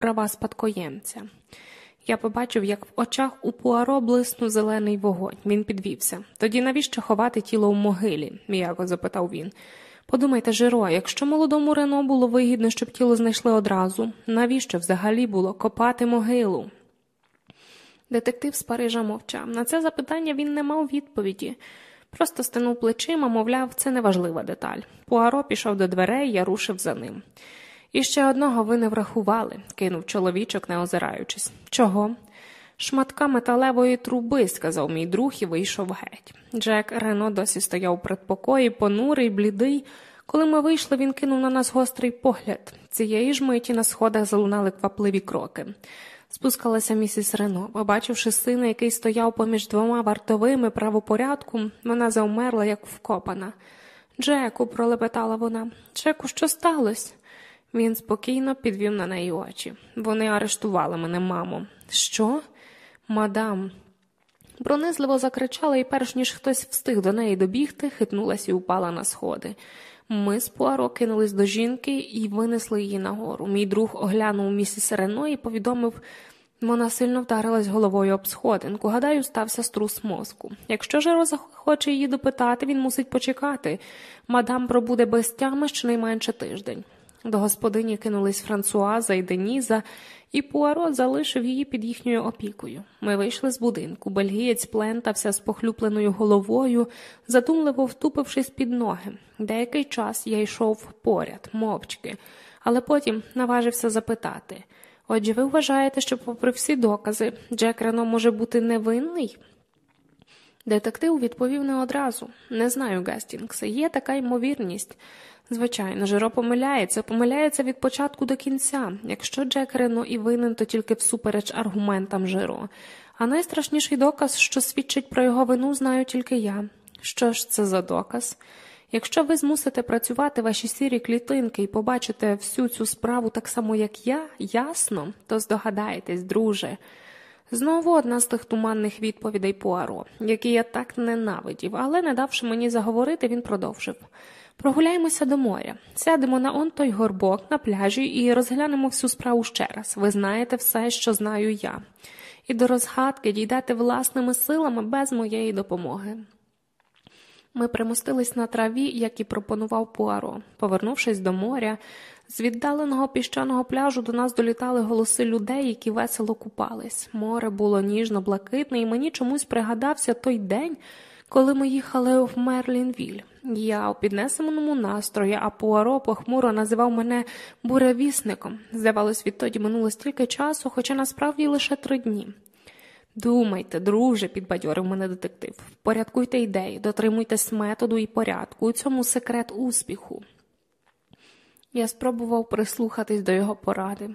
права спадкоємця. Я побачив, як в очах у Пуаро блиснув зелений вогонь. Він підвівся. Тоді навіщо ховати тіло в могилі? м'яко запитав він. Подумайте, Жиро, якщо молодому Рено було вигідно, щоб тіло знайшли одразу, навіщо взагалі було копати могилу? Детектив з Парижа мовчав. На це запитання він не мав відповіді. Просто стинув плечима, мовляв, це неважлива деталь. Пуаро пішов до дверей, я рушив за ним. І ще одного ви не врахували, кинув чоловічок, не озираючись. Чого? Шматка металевої труби, сказав мій друг і вийшов геть. Джек Рено досі стояв у предпокої, понурий, блідий. Коли ми вийшли, він кинув на нас гострий погляд. Цієї ж миті на сходах залунали квапливі кроки. Спускалася місіс Рено. Побачивши сина, який стояв поміж двома вартовими правопорядку, вона завмерла, як вкопана. Джеку, пролепетала вона. Джеку, що сталося? Він спокійно підвів на неї очі. Вони арештували мене, мамо. Що? Мадам. Пронизливо закричала, і перш ніж хтось встиг до неї добігти, хитнулася і упала на сходи. Ми з Пуаро кинулись до жінки і винесли її нагору. Мій друг оглянув місіс Рено і повідомив, вона сильно вдарилась головою об сходинку. Гадаю, стався струс мозку. Якщо Жеро захоче її допитати, він мусить почекати. Мадам пробуде без тями щонайменше тиждень. До господині кинулись Франсуаза і Деніза, і Пуаро залишив її під їхньою опікою. Ми вийшли з будинку. Бельгієць плентався з похлюпленою головою, задумливо втупившись під ноги. Деякий час я йшов поряд, мовчки, але потім наважився запитати отже, ви вважаєте, що, попри всі докази, Джек Рено може бути невинний? Детектив відповів не одразу. Не знаю, Гастінгсе, є така ймовірність. Звичайно, Жиро помиляється, помиляється від початку до кінця. Якщо Джек Рено і винен, то тільки всупереч аргументам Жиро. А найстрашніший доказ, що свідчить про його вину, знаю тільки я. Що ж це за доказ? Якщо ви змусите працювати ваші сірі клітинки і побачите всю цю справу так само, як я, ясно, то здогадаєтесь, друже. Знову одна з тих туманних відповідей Пуаро, які я так ненавидів, але, не давши мені заговорити, він продовжив. Прогуляємося до моря, сядемо на он той горбок на пляжі і розглянемо всю справу ще раз. Ви знаєте все, що знаю я, і до розгадки дійдете власними силами без моєї допомоги. Ми примостились на траві, як і пропонував Пуаро. Повернувшись до моря, з віддаленого піщаного пляжу до нас долітали голоси людей, які весело купались. Море було ніжно блакитне, і мені чомусь пригадався той день, коли ми їхали в Мерлінвіль. Я у піднесеному настрої, а Пуаро похмуро називав мене буревісником. Здавалось, відтоді минуло стільки часу, хоча насправді лише три дні. Думайте, друже, підбадьорив мене детектив. Порядкуйте ідеї, дотримуйтесь методу і порядку. У цьому секрет успіху. Я спробував прислухатись до його поради.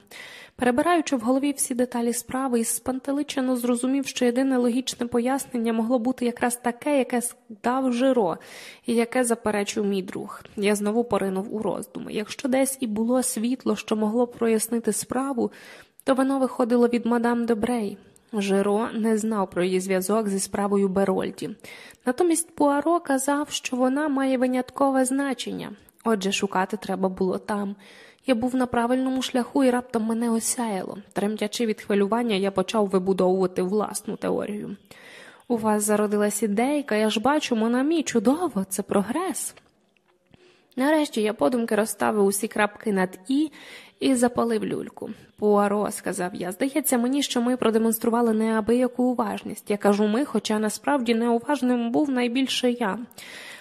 Перебираючи в голові всі деталі справи і спантеличено зрозумів, що єдине логічне пояснення могло бути якраз таке, яке дав Жиро, і яке заперечив мій друг. Я знову поринув у роздуми. Якщо десь і було світло, що могло прояснити справу, то воно виходило від мадам Дебрей. Жиро не знав про її зв'язок зі справою Берольді. Натомість Пуаро казав, що вона має виняткове значення, отже, шукати треба було там. Я був на правильному шляху і раптом мене осяяло. Тремтячи від хвилювання, я почав вибудовувати власну теорію. У вас зародилась ідейка, я ж бачу, Монамі, чудово, це прогрес. Нарешті я подумки розставив усі крапки над І і запалив люльку. Пуаро, сказав я, здається мені, що ми продемонстрували неабияку уважність. Я кажу ми, хоча насправді неуважним був найбільше я.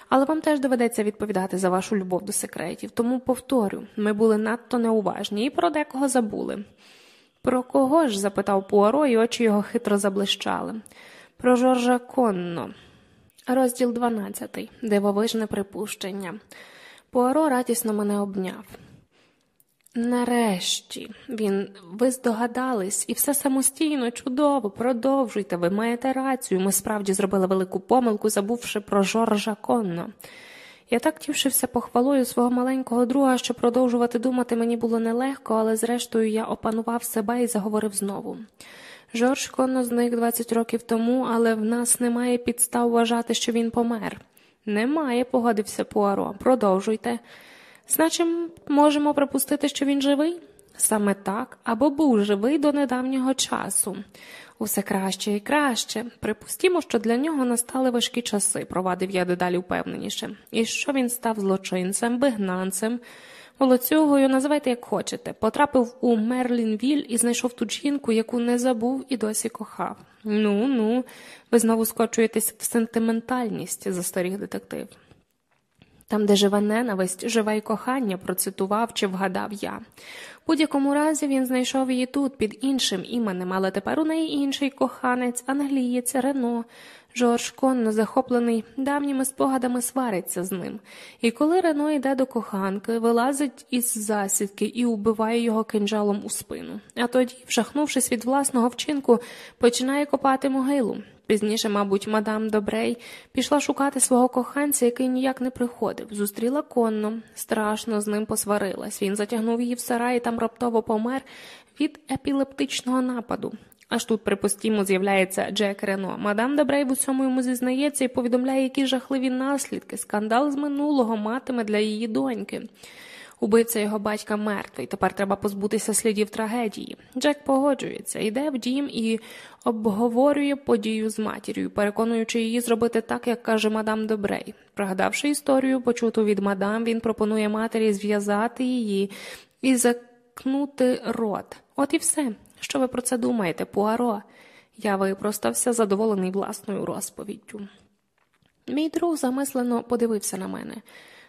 Але вам теж доведеться відповідати за вашу любов до секретів, тому повторю, ми були надто неуважні і про декого забули. Про кого ж? запитав Пуаро, і очі його хитро заблищали. Про Жоржа Конно. Розділ 12. Дивовижне припущення. Пуаро радісно мене обняв. Нарешті він, ви здогадались, і все самостійно, чудово, продовжуйте, ви маєте рацію. Ми справді зробили велику помилку, забувши про Жоржа Конно. Я так тішився похвалою свого маленького друга, що продовжувати думати мені було нелегко, але зрештою я опанував себе і заговорив знову. Жорж Конно зник 20 років тому, але в нас немає підстав вважати, що він помер. Немає, погодився Пуаро. Продовжуйте. Значить, можемо припустити, що він живий? Саме так або був живий до недавнього часу. Усе краще і краще. Припустімо, що для нього настали важкі часи, провадив я дедалі впевненіше, і що він став злочинцем, вигнанцем, волоцюгою, називайте як хочете, потрапив у Мерлінвіль і знайшов ту жінку, яку не забув і досі кохав. Ну, ну, ви знову скочуєтесь в сентиментальність, застаріг детектив. Там, де живе ненависть, живе й кохання, процитував чи вгадав я. Будь-якому разі він знайшов її тут під іншим іменем, але тепер у неї інший коханець, англієць, Рено. Жорж конно захоплений давніми спогадами свариться з ним, і коли Рено йде до коханки, вилазить із засідки і убиває його кинджалом у спину. А тоді, вжахнувшись від власного вчинку, починає копати могилу. Пізніше, мабуть, мадам Добрей пішла шукати свого коханця, який ніяк не приходив. Зустріла конно, страшно з ним посварилась. Він затягнув її в сарай і там раптово помер від епілептичного нападу. Аж тут, припустімо, з'являється Джек Рено. Мадам Добрей в усьому йому зізнається і повідомляє, які жахливі наслідки скандал з минулого матиме для її доньки. Убивця його батька мертвий, тепер треба позбутися слідів трагедії. Джек погоджується, йде в дім і обговорює подію з матір'ю, переконуючи її зробити так, як каже мадам Добрей. Пригадавши історію, почуту від мадам, він пропонує матері зв'язати її і закнути рот. От і все. Що ви про це думаєте, Пуаро? Я випростався, задоволений власною розповіддю. Мій друг замислено подивився на мене.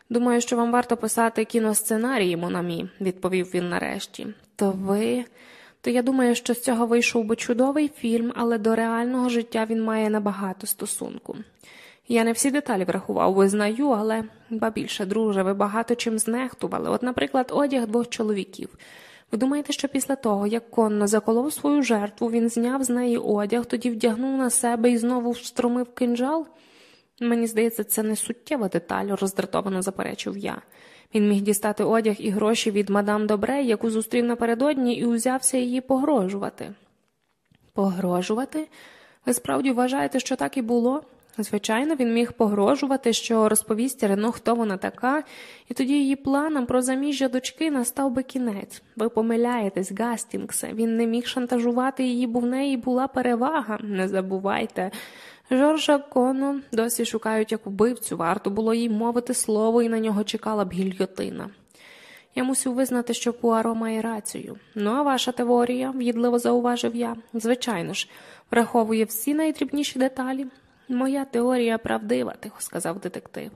Думаю, що вам варто писати кіносценарії, Монамі, відповів він нарешті. То ви. То я думаю, що з цього вийшов би чудовий фільм, але до реального життя він має набагато стосунку. Я не всі деталі врахував, визнаю, але ба більше, друже, ви багато чим знехтували. От, наприклад, одяг двох чоловіків. Ви думаєте, що після того, як конно заколов свою жертву, він зняв з неї одяг, тоді вдягнув на себе і знову встромив кинджал? Мені здається, це не суттєва деталь, роздратовано заперечив я. Він міг дістати одяг і гроші від мадам Добре, яку зустрів напередодні, і узявся її погрожувати. Погрожувати? Ви справді вважаєте, що так і було? Звичайно, він міг погрожувати, що розповість Рено, хто вона така, і тоді її планам про заміжжя дочки настав би кінець. Ви помиляєтесь, Гастінгсе. Він не міг шантажувати її, бо в неї була перевага. Не забувайте. Жоржа Коно досі шукають як убивцю, варто було їй мовити слово, і на нього чекала б гільйотина. Я мусив визнати, що Пуаро має рацію. Ну, а ваша теорія, в'їдливо зауважив я, звичайно ж, враховує всі найдрібніші деталі. Моя теорія правдива, тихо сказав детектив.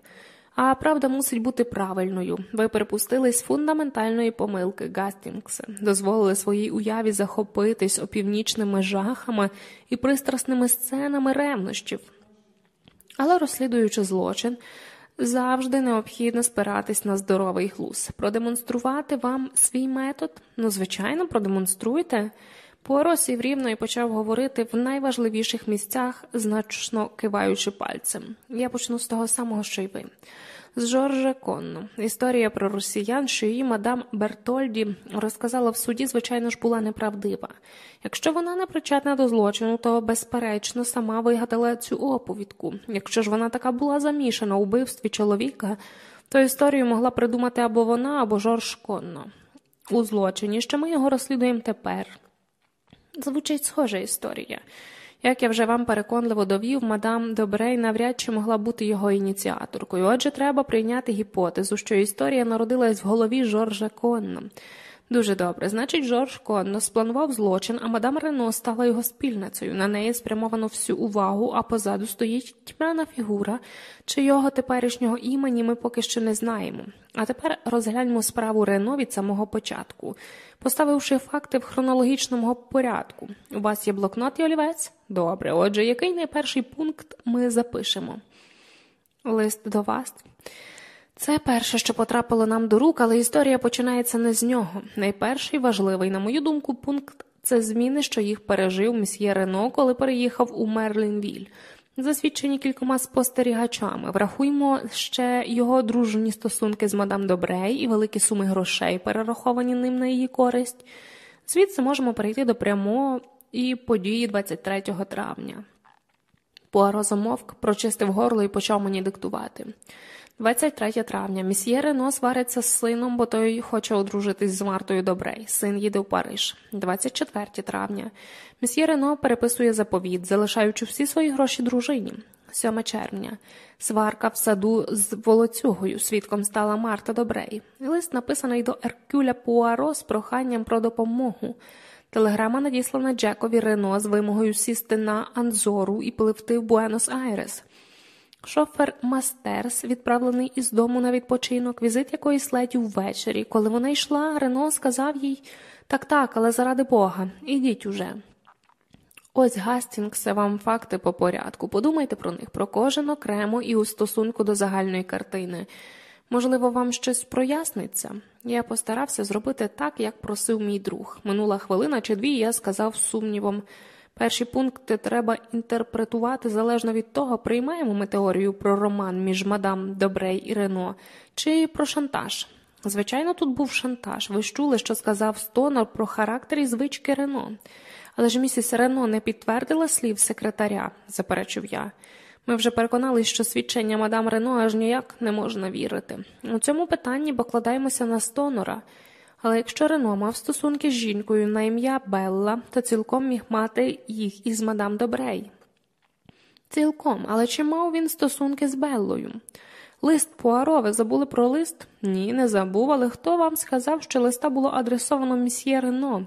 А правда мусить бути правильною. Ви припустились фундаментальної помилки Гастінгса, дозволили своїй уяві захопитись опівнічними жахами і пристрасними сценами ревнощів. Але розслідуючи злочин, завжди необхідно спиратись на здоровий глуз, продемонструвати вам свій метод. Ну, звичайно, продемонструйте. Пуаро сів рівно і почав говорити в найважливіших місцях, значно киваючи пальцем. Я почну з того самого, що й ви. З Жоржа Конно. Історія про росіян, що її мадам Бертольді розказала в суді, звичайно ж, була неправдива. Якщо вона не причетна до злочину, то, безперечно, сама вигадала цю оповідку. Якщо ж вона така була замішана у вбивстві чоловіка, то історію могла придумати або вона, або Жорж Конно. У злочині, що ми його розслідуємо тепер. Звучить схожа історія. Як я вже вам переконливо довів, мадам Добрей навряд чи могла бути його ініціаторкою. Отже, треба прийняти гіпотезу, що історія народилась в голові Жоржа Конно. Дуже добре. Значить, Жорж Конно спланував злочин, а мадам Рено стала його спільницею. На неї спрямовано всю увагу, а позаду стоїть тьмяна фігура, чийого теперішнього імені ми поки що не знаємо. А тепер розгляньмо справу Рено від самого початку, поставивши факти в хронологічному порядку. У вас є блокнот і олівець? Добре. Отже, який найперший пункт ми запишемо? Лист до вас. Це перше, що потрапило нам до рук, але історія починається не з нього. Найперший важливий, на мою думку, пункт це зміни, що їх пережив мсьє Рено, коли переїхав у Мерлінвіль. Засвідчені кількома спостерігачами. Врахуймо ще його дружні стосунки з мадам Добрей і великі суми грошей, перераховані ним на її користь. Звідси можемо перейти до прямого і події 23 травня. Пуаро замовк, прочистив горло і почав мені диктувати. 23 травня. Місьє Рено свариться з сином, бо той хоче одружитись з Мартою Добрей. Син їде в Париж. 24 травня. Мсьє Рено переписує заповіт, залишаючи всі свої гроші дружині. 7 червня. Сварка в саду з волоцюгою. Свідком стала Марта Добрей. Лист написаний до Еркюля Пуаро з проханням про допомогу. Телеграма надіслана Джекові Рено з вимогою сісти на Анзору і пливти в Буенос-Айрес. Шофер Мастерс, відправлений із дому на відпочинок, візит якоїсь леді ввечері. Коли вона йшла, Рено сказав їй так, так, але заради Бога, ідіть уже. Ось Гастінгсе вам факти по порядку. Подумайте про них, про кожен окремо і у стосунку до загальної картини. Можливо, вам щось проясниться? Я постарався зробити так, як просив мій друг. Минула хвилина чи дві, я сказав сумнівом. Перші пункти треба інтерпретувати залежно від того, приймаємо ми теорію про роман між мадам Добрей і Рено, чи про шантаж. Звичайно, тут був шантаж. Ви ж чули, що сказав Стонор про характер і звички Рено. Але ж місіс Рено не підтвердила слів секретаря, заперечив я. Ми вже переконались, що свідчення мадам Рено аж ніяк не можна вірити. У цьому питанні покладаємося на Стонора. Але якщо Рено мав стосунки з жінкою на ім'я Белла, то цілком міг мати їх із мадам Добрей. Цілком, але чи мав він стосунки з Беллою? Лист Пуаро, ви забули про лист? Ні, не забув, але хто вам сказав, що листа було адресовано місьє Рено?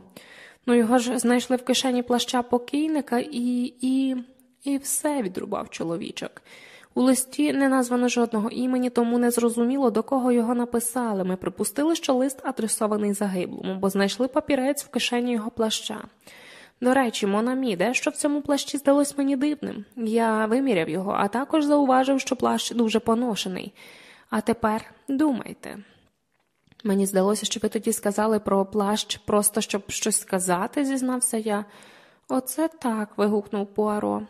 Ну його ж знайшли в кишені плаща покійника і. і. і все відрубав чоловічок. У листі не названо жодного імені, тому не зрозуміло, до кого його написали. Ми припустили, що лист адресований загиблому, бо знайшли папірець в кишені його плаща. До речі, Монамі, дещо в цьому плащі здалось мені дивним. Я виміряв його, а також зауважив, що плащ дуже поношений. А тепер думайте. Мені здалося, що ви тоді сказали про плащ, просто щоб щось сказати, зізнався я. Оце так. вигукнув Пуаро.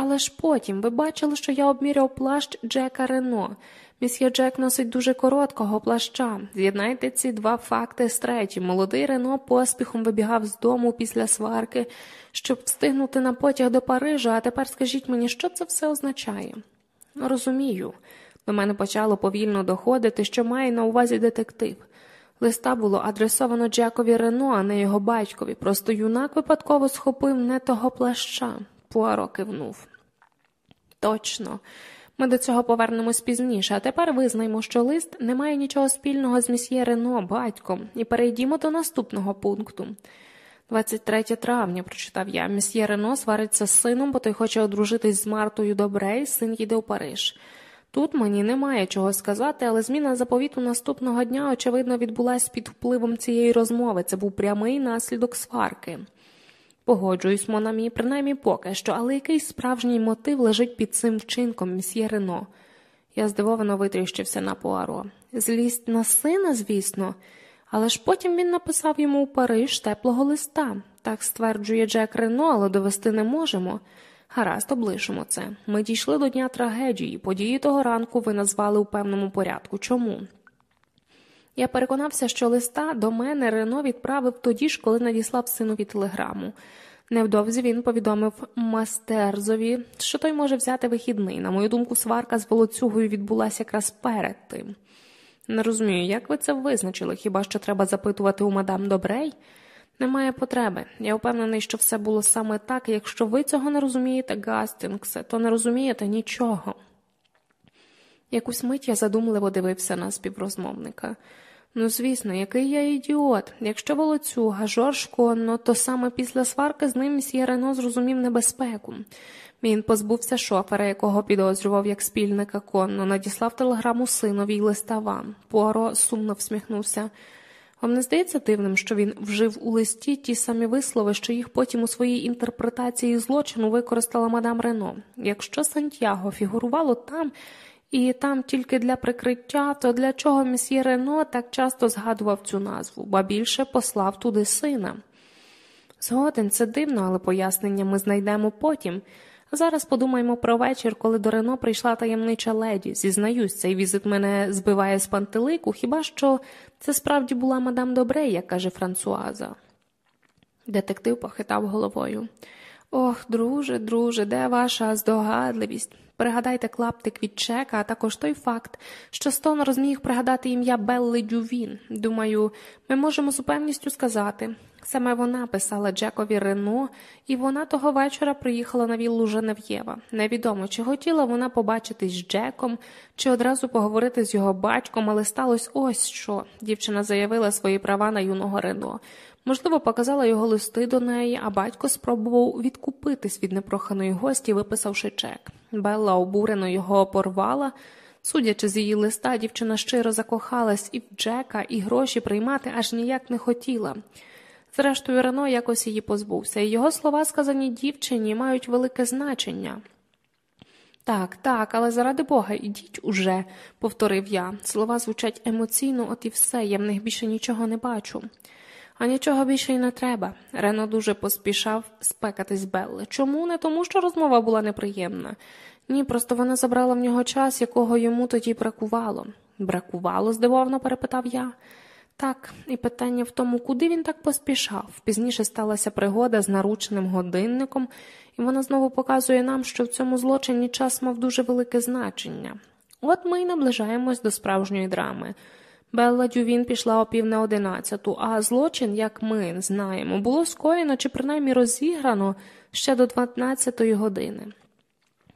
Але ж потім ви бачили, що я обміряв плащ Джека Рено. Місьє Джек носить дуже короткого плаща. З'єднайте ці два факти з третім. Молодий Рено поспіхом вибігав з дому після сварки, щоб встигнути на потяг до Парижа, а тепер скажіть мені, що це все означає? Розумію. До мене почало повільно доходити, що має на увазі детектив. Листа було адресовано Джекові Рено, а не його батькові. Просто юнак випадково схопив не того плаща. Пуаро кивнув. Точно. Ми до цього повернемось пізніше, а тепер визнаймо, що лист не має нічого спільного з місьє Рено, батьком, і перейдімо до наступного пункту. 23 травня, прочитав я, місьє Рено свариться з сином, бо той хоче одружитись з Мартою Добрей, син їде у Париж. Тут мені немає чого сказати, але зміна заповіту наступного дня, очевидно, відбулася під впливом цієї розмови. Це був прямий наслідок сварки. Погоджуюсь, Монамі, принаймні поки що, але який справжній мотив лежить під цим вчинком, місьє Рено? Я здивовано витріщився на Пуаро. Злість на сина, звісно, але ж потім він написав йому у Париж теплого листа. Так стверджує Джек Рено, але довести не можемо. Гаразд, облишимо це. Ми дійшли до дня трагедії. Події того ранку ви назвали у певному порядку. Чому? Я переконався, що листа до мене Рено відправив тоді ж, коли надіслав синові телеграму. Невдовзі він повідомив мастерзові, що той може взяти вихідний. На мою думку, сварка з волоцюгою відбулася якраз перед тим. Не розумію, як ви це визначили, хіба що треба запитувати у мадам Добрей? Немає потреби. Я впевнений, що все було саме так, якщо ви цього не розумієте, Гастінгсе, то не розумієте нічого. Якусь мить я задумливо дивився на співрозмовника. Ну, звісно, який я ідіот. Якщо волоцюга, Жорж Конно, то саме після сварки з ним місьє Рено зрозумів небезпеку. Він позбувся шофера, якого підозрював як спільника конно, надіслав телеграму синові й листа вам. Пуаро сумно всміхнувся. Вам не здається дивним, що він вжив у листі ті самі вислови, що їх потім у своїй інтерпретації злочину використала мадам Рено. Якщо Сантьяго фігурувало там, і там тільки для прикриття, то для чого месьє Рено так часто згадував цю назву, ба більше послав туди сина. Згоден, це дивно, але пояснення ми знайдемо потім. Зараз подумаємо про вечір, коли до Рено прийшла таємнича леді. Зізнаюсь, цей візит мене збиває з пантелику, хіба що це справді була мадам Добре, як каже Франсуаза. Детектив похитав головою. Ох, друже, друже, де ваша здогадливість? Пригадайте клаптик від чека, а також той факт, що Стонер зміг пригадати ім'я Белли Дювін. Думаю, ми можемо з упевністю сказати. Саме вона писала Джекові Рено, і вона того вечора приїхала на віллу Женев'єва. Невідомо, чи хотіла вона побачитись з Джеком, чи одразу поговорити з його батьком, але сталося ось що. Дівчина заявила свої права на юного Рено. Можливо, показала його листи до неї, а батько спробував відкупитись від непроханої гості, виписавши чек. Белла обурено його порвала. Судячи з її листа, дівчина щиро закохалась і в Джека, і гроші приймати аж ніяк не хотіла. Зрештою, Рено якось її позбувся, і його слова, сказані дівчині, мають велике значення. Так, так, але заради Бога, ідіть уже, повторив я. Слова звучать емоційно, от і все, я в них більше нічого не бачу. А нічого більше й не треба. Рено дуже поспішав спекатись Белли. Чому? Не тому, що розмова була неприємна. Ні, просто вона забрала в нього час, якого йому тоді бракувало. Бракувало? здивовано перепитав я. Так, і питання в тому, куди він так поспішав. Пізніше сталася пригода з наручним годинником, і вона знову показує нам, що в цьому злочині час мав дуже велике значення. От ми й наближаємось до справжньої драми. Белла Дювін пішла о пів на одинадцяту, а злочин, як ми знаємо, було скоєно чи принаймні розіграно ще до дванадцятої години.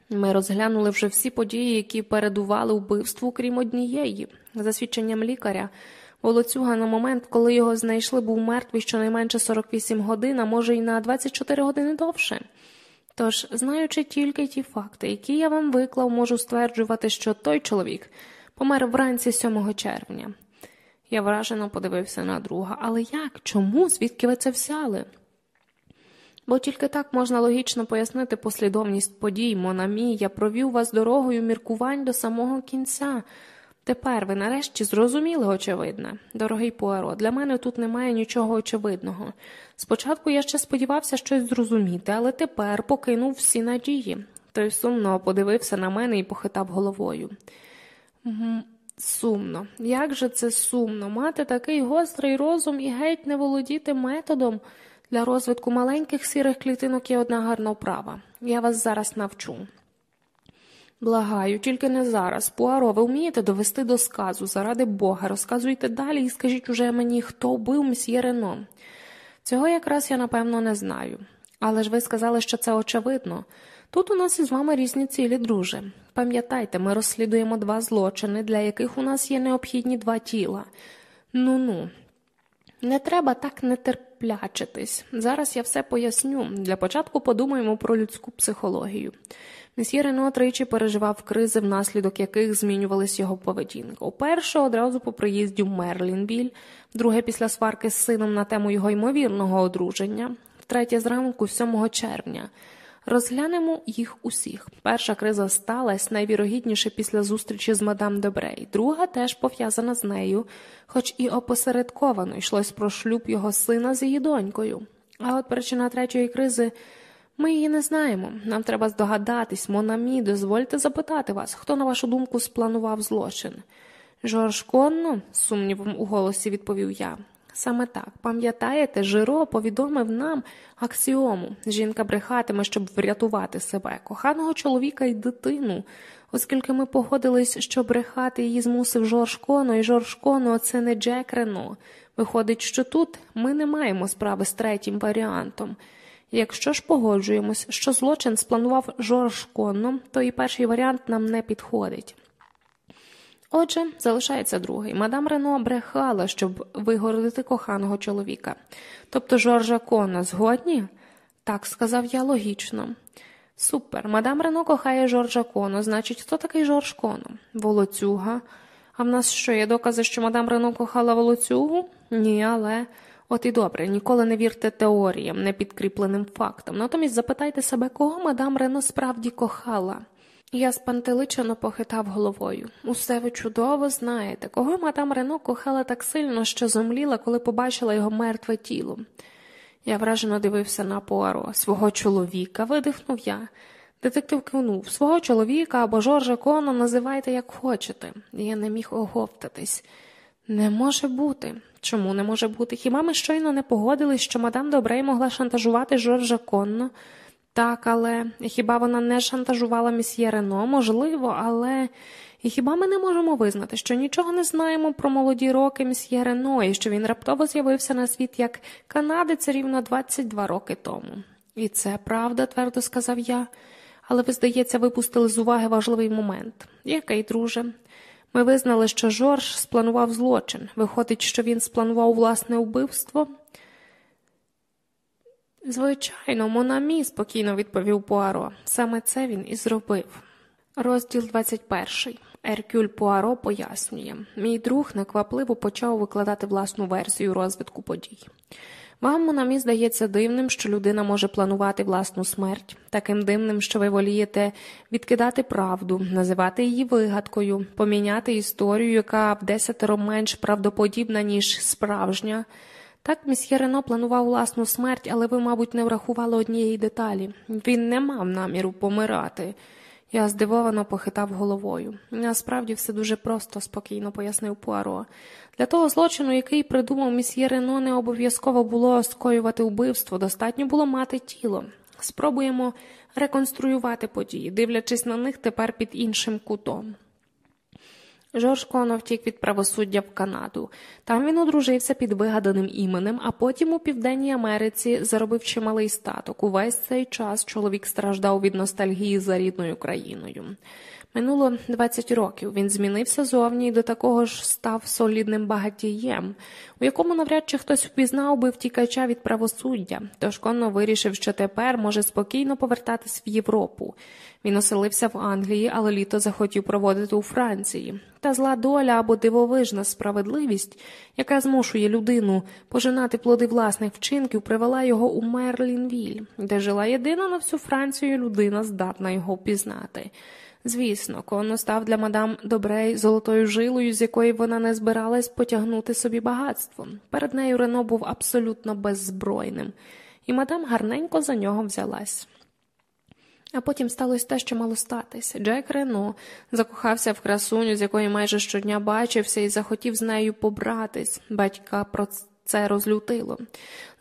Ми розглянули вже всі події, які передували вбивству, крім однієї, за свідченням лікаря. Волоцюга на момент, коли його знайшли, був мертвий щонайменше 48 годин, а може й на 24 години довше. Тож, знаючи тільки ті факти, які я вам виклав, можу стверджувати, що той чоловік помер вранці 7 червня. Я вражено подивився на друга. Але як? Чому? Звідки ви це взяли? Бо тільки так можна логічно пояснити послідовність подій, Монамі, я провів вас дорогою міркувань до самого кінця. Тепер ви нарешті зрозуміли очевидне. Дорогий Пуаро, для мене тут немає нічого очевидного. Спочатку я ще сподівався щось зрозуміти, але тепер покинув всі надії. Той сумно подивився на мене і похитав головою. Сумно, як же це сумно, мати такий гострий розум і геть не володіти методом. Для розвитку маленьких сірих клітинок є одна гарна вправа. Я вас зараз навчу. Благаю, тільки не зараз. Пуаро, ви вмієте довести до сказу, заради Бога, розказуйте далі і скажіть уже мені, хто вбив мсьє Рено. Цього якраз я напевно не знаю. Але ж ви сказали, що це очевидно. Тут у нас із вами різні цілі, друже. Пам'ятайте, ми розслідуємо два злочини, для яких у нас є необхідні два тіла. Ну ну, не треба так нетерплячитись. Зараз я все поясню. Для початку подумаємо про людську психологію. Месьє Рено тричі переживав кризи, внаслідок яких змінювалась його поведінка. Уперше одразу по приїзді в Мерлінбіль, друге після сварки з сином на тему його ймовірного одруження, втретє зранку 7 червня. Розглянемо їх усіх. Перша криза сталася найвірогідніше після зустрічі з мадам Добрей, друга теж пов'язана з нею, хоч і опосередковано йшлось про шлюб його сина з її донькою. А от причина третьої кризи ми її не знаємо. Нам треба здогадатись, Монамі, дозвольте запитати вас, хто, на вашу думку, спланував злочин. Жорж Конно, сумнівом у голосі відповів я. Саме так, пам'ятаєте, Жиро повідомив нам аксіому. Жінка брехатиме, щоб врятувати себе, коханого чоловіка і дитину, оскільки ми погодились, що брехати її змусив Жорж Коно, і Жорж Коно – це не Джек Рено. Виходить, що тут ми не маємо справи з третім варіантом. Якщо ж погоджуємось, що злочин спланував Жорж Конно, то і перший варіант нам не підходить. Отже, залишається другий. Мадам Рено брехала, щоб вигородити коханого чоловіка. Тобто Жоржа Кона згодні? Так сказав я логічно. Супер. Мадам Рено кохає Жоржа Коно, значить, хто такий Жорж Коно? Волоцюга. А в нас що, є докази, що мадам Рено кохала волоцюгу? Ні, але. От і добре, ніколи не вірте теоріям, не підкріпленим фактам. Натомість запитайте себе, кого мадам Рено справді кохала. Я спантеличено похитав головою. Усе ви чудово знаєте, кого мадам Рено кохала так сильно, що зомліла, коли побачила його мертве тіло. Я вражено дивився на Пуаро. Свого чоловіка, видихнув я. Детектив кивнув свого чоловіка або Жоржа Кона називайте, як хочете. Я не міг оговтатись. Не може бути. Чому не може бути? Хіба ми щойно не погодились, що мадам Добрей могла шантажувати Жоржа Конно? Так, але хіба вона не шантажувала місьє Рено? Можливо, але. І хіба ми не можемо визнати, що нічого не знаємо про молоді роки місьє Рено і що він раптово з'явився на світ як канадець рівно 22 роки тому? І це правда, твердо сказав я, але ви, здається, випустили з уваги важливий момент. Який, друже? Ми визнали, що Жорж спланував злочин. Виходить, що він спланував власне вбивство. Звичайно, Монамі, спокійно відповів Пуаро. Саме це він і зробив. Розділ 21. Еркюль Пуаро пояснює мій друг неквапливо почав викладати власну версію розвитку подій. Вам, Монамі, здається дивним, що людина може планувати власну смерть, таким дивним, що ви волієте відкидати правду, називати її вигадкою, поміняти історію, яка в десятеро менш правдоподібна, ніж справжня. Так місьє Рено планував власну смерть, але ви, мабуть, не врахували однієї деталі. Він не мав наміру помирати. Я здивовано похитав головою. Насправді все дуже просто, спокійно пояснив Пуаро. Для того злочину, який придумав місьє Рено, не обов'язково було скоювати вбивство, достатньо було мати тіло. Спробуємо реконструювати події, дивлячись на них тепер під іншим кутом. Жорж Коно втік від правосуддя в Канаду. Там він одружився під вигаданим іменем, а потім у Південній Америці заробив чималий статок. Увесь цей час чоловік страждав від ностальгії за рідною країною. Минуло 20 років. Він змінився зовні і до такого ж став солідним багатієм, у якому навряд чи хтось впізнав би втікача від правосуддя, тож Конно вирішив, що тепер може спокійно повертатись в Європу. Він оселився в Англії, але літо захотів проводити у Франції. Та зла доля або дивовижна справедливість, яка змушує людину пожинати плоди власних вчинків, привела його у Мерлінвіль, де жила єдина на всю Францію людина, здатна його впізнати. Звісно, Конно став для мадам Добрей золотою жилою, з якої вона не збиралась потягнути собі багатство. Перед нею Рено був абсолютно беззбройним, і мадам гарненько за нього взялась. А потім сталося те, що мало статися. Джек Рено закохався в красуню, з якої майже щодня бачився, і захотів з нею побратись. Батька про це розлютило.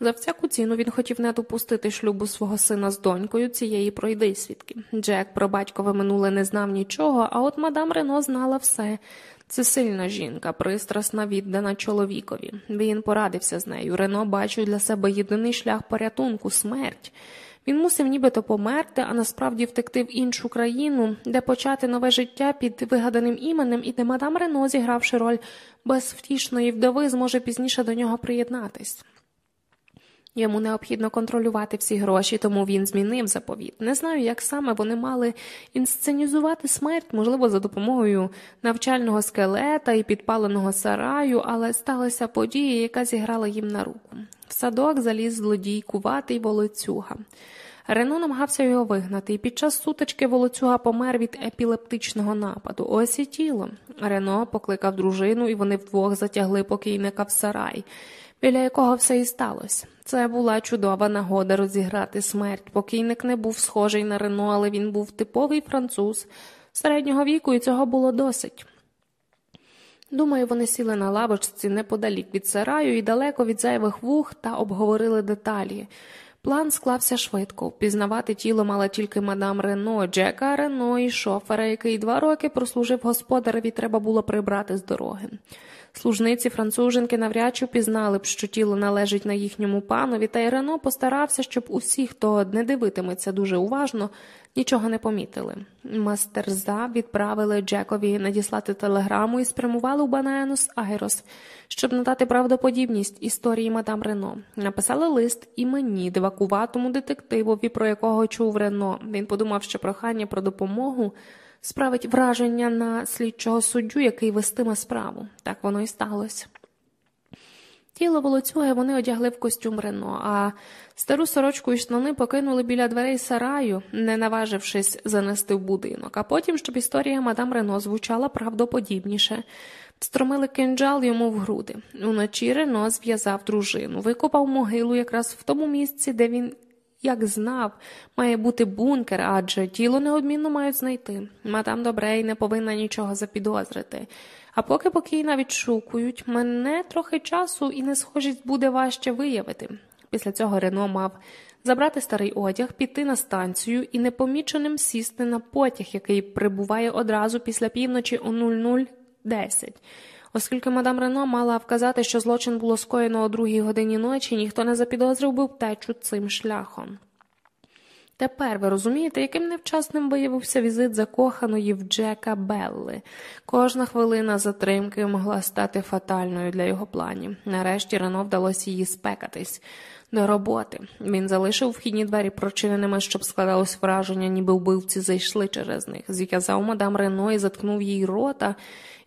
За всяку ціну він хотів не допустити шлюбу свого сина з донькою цієї пройдисвідки. Джек про батькове минуле не знав нічого, а от мадам Рено знала все. Це сильна жінка, пристрасна, віддана чоловікові. Він порадився з нею. Рено бачив для себе єдиний шлях порятунку смерть. Він мусив нібито померти, а насправді втекти в іншу країну, де почати нове життя під вигаданим іменем, і де мадам Рено, зігравши роль безвтішної вдови, зможе пізніше до нього приєднатись. Йому необхідно контролювати всі гроші, тому він змінив заповіт. Не знаю, як саме вони мали інсценізувати смерть, можливо, за допомогою навчального скелета і підпаленого сараю, але сталася подія, яка зіграла їм на руку. В садок заліз злодій куватий волоцюга. Рено намагався його вигнати, і під час сутички волоцюга помер від епілептичного нападу. Ось і тіло. Рено покликав дружину, і вони вдвох затягли покійника в сарай, біля якого все і сталося. Це була чудова нагода розіграти смерть. Покійник не був схожий на Рено, але він був типовий француз середнього віку, і цього було досить. Думаю, вони сіли на лавочці неподалік від сараю і далеко від зайвих вух та обговорили деталі. План склався швидко. Впізнавати тіло мала тільки мадам Рено, Джека Рено і шофера, який два роки прослужив господареві, треба було прибрати з дороги. Служниці француженки навряд чи впізнали б, що тіло належить на їхньому панові, та й Рено постарався, щоб усі, хто не дивитиметься дуже уважно, нічого не помітили. Мастерза відправили Джекові надіслати телеграму і спрямували у Банаянус Айрос, щоб надати правдоподібність історії мадам Рено. Написали лист і мені, дивакуватому детективові, про якого чув Рено. Він подумав, що прохання про допомогу справить враження на слідчого суддю, який вестиме справу. Так воно і сталося. Тіло волоцюги вони одягли в костюм Рено, а стару сорочку і штани покинули біля дверей сараю, не наважившись занести в будинок, а потім, щоб історія мадам Рено звучала правдоподібніше, стромили кинджал йому в груди. Уночі Рено зв'язав дружину, викопав могилу якраз в тому місці, де він як знав, має бути бункер, адже тіло неодмінно мають знайти. Мадам Добрей не повинна нічого запідозрити. А поки покійна відшукують, мене трохи часу і несхожість буде важче виявити. Після цього Рено мав забрати старий одяг, піти на станцію і непоміченим сісти на потяг, який прибуває одразу після півночі о 00.10. Оскільки мадам Рено мала вказати, що злочин було скоєно о другій годині ночі, ніхто не запідозрив би втечу цим шляхом. Тепер ви розумієте, яким невчасним виявився візит закоханої в Джека Белли. Кожна хвилина затримки могла стати фатальною для його планів. Нарешті Рено вдалося її спекатись. До роботи він залишив вхідні двері прочиненими, щоб складалось враження, ніби вбивці зайшли через них. Зв'язав мадам Рено і заткнув їй рота.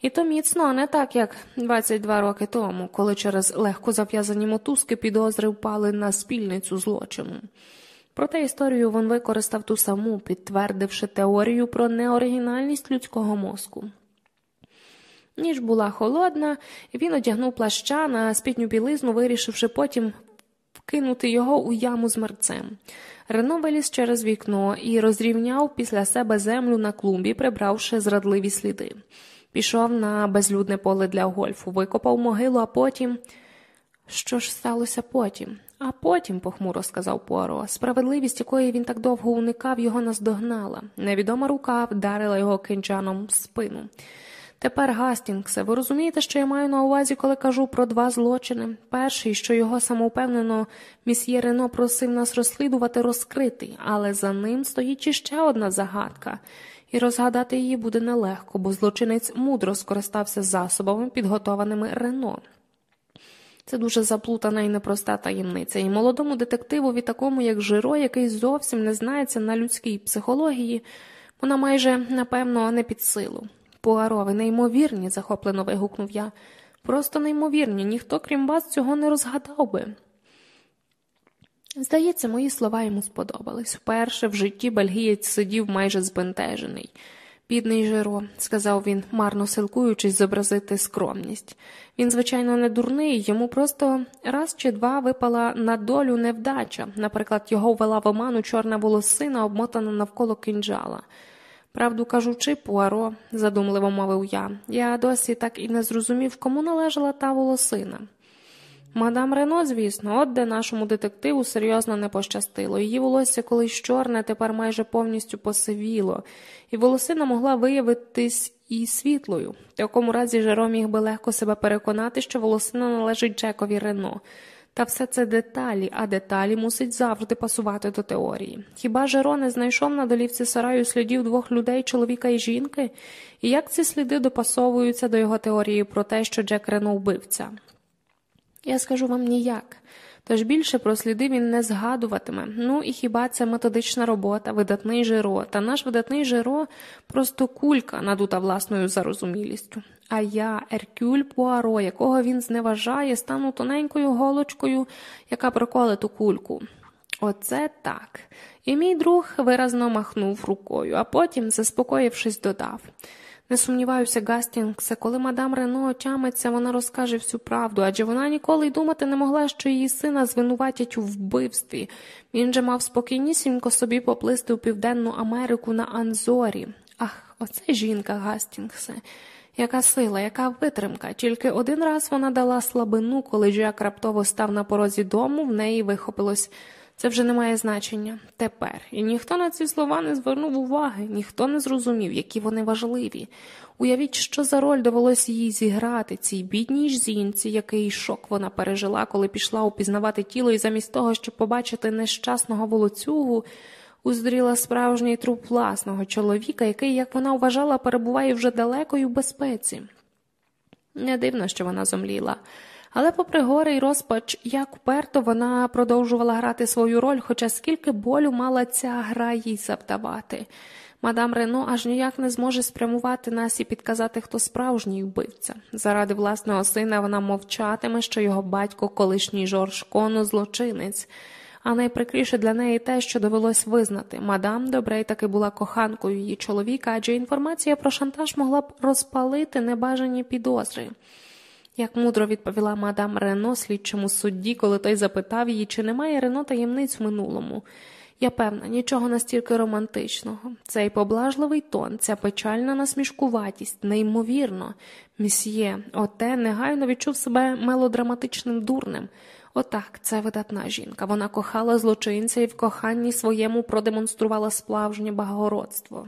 І то міцно, не так, як 22 роки тому, коли через легко зав'язані мотузки підозри впали на спільницю злочину. Проте історію він використав ту саму, підтвердивши теорію про неоригінальність людського мозку. Ніч була холодна, він одягнув плаща на спітню білизну, вирішивши потім вкинути його у яму з мерцем. Рено виліз через вікно і розрівняв після себе землю на клумбі, прибравши зрадливі сліди. Пішов на безлюдне поле для гольфу, викопав могилу, а потім. Що ж сталося потім? А потім, похмуро сказав Пуаро, справедливість, якої він так довго уникав, його наздогнала. Невідома рука вдарила його кинджаном в спину. Тепер, Гастінгсе, ви розумієте, що я маю на увазі, коли кажу про два злочини. Перший, що його самовпевнено місьє Рено просив нас розслідувати, розкритий, але за ним стоїть іще одна загадка, і розгадати її буде нелегко, бо злочинець мудро скористався засобами, підготованими Рено. Це дуже заплутана і непроста таємниця, і молодому детективові, такому як Жиро, який зовсім не знається на людській психології, вона майже напевно не під силу. Пуаро, ви неймовірні, захоплено вигукнув я. Просто неймовірні, ніхто, крім вас, цього не розгадав би. Здається, мої слова йому сподобались. Вперше в житті бельгієць сидів майже збентежений. Бідний Жиро, сказав він, марно силкуючись зобразити скромність. Він, звичайно, не дурний, йому просто раз чи два випала на долю невдача. Наприклад, його ввела в оману чорна волосина, обмотана навколо кинджала. Правду кажучи, Пуаро, задумливо мовив я, я досі так і не зрозумів, кому належала та волосина. Мадам Рено, звісно, от де нашому детективу серйозно не пощастило. Її волосся колись чорне, тепер майже повністю посивіло, і волосина могла виявитись і світлою. В такому разі Жеро міг би легко себе переконати, що волосина належить Джекові Рено. Та все це деталі, а деталі мусить завжди пасувати до теорії. Хіба Жеро не знайшов на долівці сараю слідів двох людей, чоловіка і жінки? І як ці сліди допасовуються до його теорії про те, що Джек Рено вбивця? Я скажу вам ніяк. Тож більше про сліди він не згадуватиме. Ну і хіба це методична робота, видатний жиро, та наш видатний жиро просто кулька, надута власною зарозумілістю. А я, Еркюль Пуаро, якого він зневажає, стану тоненькою голочкою, яка проколе ту кульку. Оце так. І мій друг виразно махнув рукою, а потім, заспокоївшись, додав. Не сумніваюся, Гастінгсе, коли мадам Рено отямиться, вона розкаже всю правду, адже вона ніколи й думати не могла, що її сина звинуватять у вбивстві. Він же мав спокійнісінько собі поплисти у Південну Америку на Анзорі. Ах, оце жінка, Гастінгсе. Яка сила, яка витримка. Тільки один раз вона дала слабину, коли Джек раптово став на порозі дому, в неї вихопилось. Це вже не має значення тепер. І ніхто на ці слова не звернув уваги, ніхто не зрозумів, які вони важливі. Уявіть, що за роль довелося їй зіграти цій бідній жінці, який шок вона пережила, коли пішла упізнавати тіло, і замість того, щоб побачити нещасного волоцюгу, уздріла справжній труп власного чоловіка, який, як вона вважала, перебуває вже далеко і в безпеці. Не дивно, що вона зомліла. Але, попри гори й розпач, як уперто вона продовжувала грати свою роль, хоча скільки болю мала ця гра їй завдавати. Мадам Рено аж ніяк не зможе спрямувати нас і підказати, хто справжній вбивця. Заради власного сина вона мовчатиме, що його батько, колишній Жорж Кону, злочинець. А найприкріше для неї те, що довелось визнати мадам Добрей таки була коханкою її чоловіка, адже інформація про шантаж могла б розпалити небажані підозри. Як мудро відповіла мадам Рено слідчому судді, коли той запитав її, чи немає Рено таємниць в минулому. Я певна, нічого настільки романтичного. Цей поблажливий тон, ця печальна насмішкуватість, неймовірно. Місьє, оте негайно відчув себе мелодраматичним дурнем. Отак, це видатна жінка. Вона кохала злочинця і в коханні своєму продемонструвала справжнє багородство.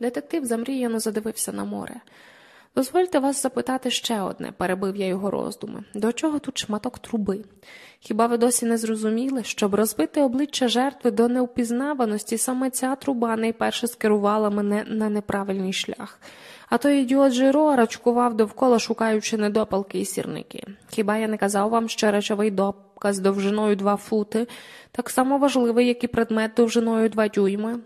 Детектив замріяно задивився на море. Дозвольте вас запитати ще одне, перебив я його роздуми. До чого тут шматок труби? Хіба ви досі не зрозуміли, щоб розбити обличчя жертви до неупізнаваності, саме ця труба найперше скерувала мене на неправильний шлях, а той ідіот Жиро рачкував довкола, шукаючи недопалки і сірники. Хіба я не казав вам, що речовий доказ довжиною два фути, так само важливий, як і предмет довжиною два дюйми?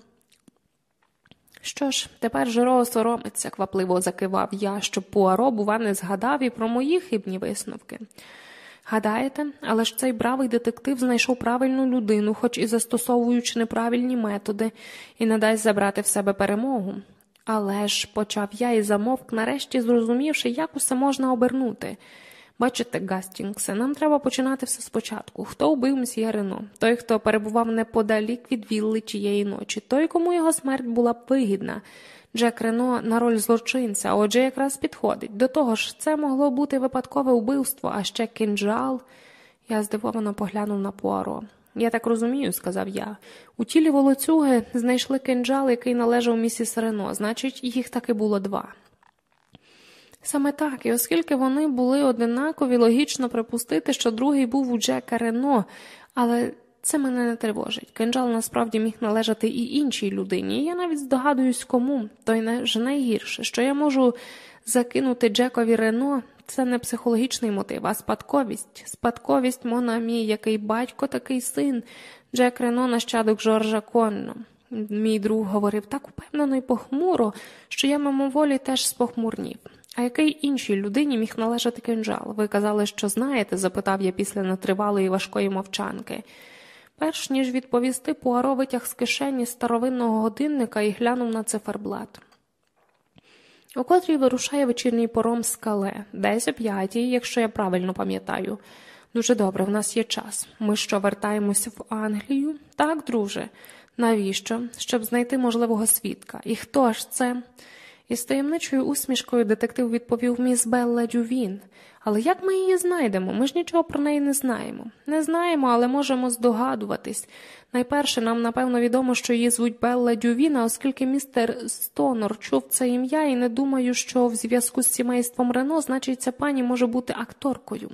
Що ж, тепер Жиро соромиться, квапливо закивав я, щоб Пуаро, бува, не згадав і про мої хибні висновки. Гадаєте, але ж цей бравий детектив знайшов правильну людину, хоч і застосовуючи неправильні методи, і надасть забрати в себе перемогу. Але ж, почав я і замовк, нарешті зрозумівши, як усе можна обернути. Бачите, Гастінгсе, нам треба починати все спочатку. Хто вбив мсьє Рено? Той, хто перебував неподалік від вілли тієї ночі, той, кому його смерть була б вигідна. Джек Рено на роль злочинця, отже, якраз підходить. До того ж, це могло бути випадкове вбивство, а ще кинджал. Я здивовано поглянув на Пуаро. Я так розумію, сказав я. У тілі волоцюги знайшли кинджал, який належав місіс Рено, значить, їх таки було два. Саме так, і оскільки вони були одинакові, логічно припустити, що другий був у Джека Рено, але це мене не тривожить. Кинджал насправді міг належати і іншій людині, я навіть здогадуюсь, кому, то й не ж найгірше, що я можу закинути Джекові Рено, це не психологічний мотив, а спадковість. Спадковість Монамі, який батько, такий син. Джек Рено нащадок Жоржа Конно. Мій друг говорив так упевнено і похмуро, що я мимоволі теж спохмурнів. А який іншій людині міг належати кинджал? Ви казали, що знаєте? запитав я після нетривалої важкої мовчанки. Перш ніж відповісти, Пуаро витяг з кишені старовинного годинника і глянув на циферблат. У котрій вирушає вечірній пором скале, десь о п'ятій, якщо я правильно пам'ятаю. Дуже добре, в нас є час. Ми що вертаємося в Англію? Так, друже. Навіщо? Щоб знайти можливого свідка. І хто ж це? Із таємничою усмішкою детектив відповів міс Белла Дювін. Але як ми її знайдемо? Ми ж нічого про неї не знаємо. Не знаємо, але можемо здогадуватись. Найперше, нам напевно відомо, що її звуть Белла Дювіна, оскільки містер Стонор чув це ім'я і не думаю, що в зв'язку з сімейством Рено, значить, ця пані може бути акторкою.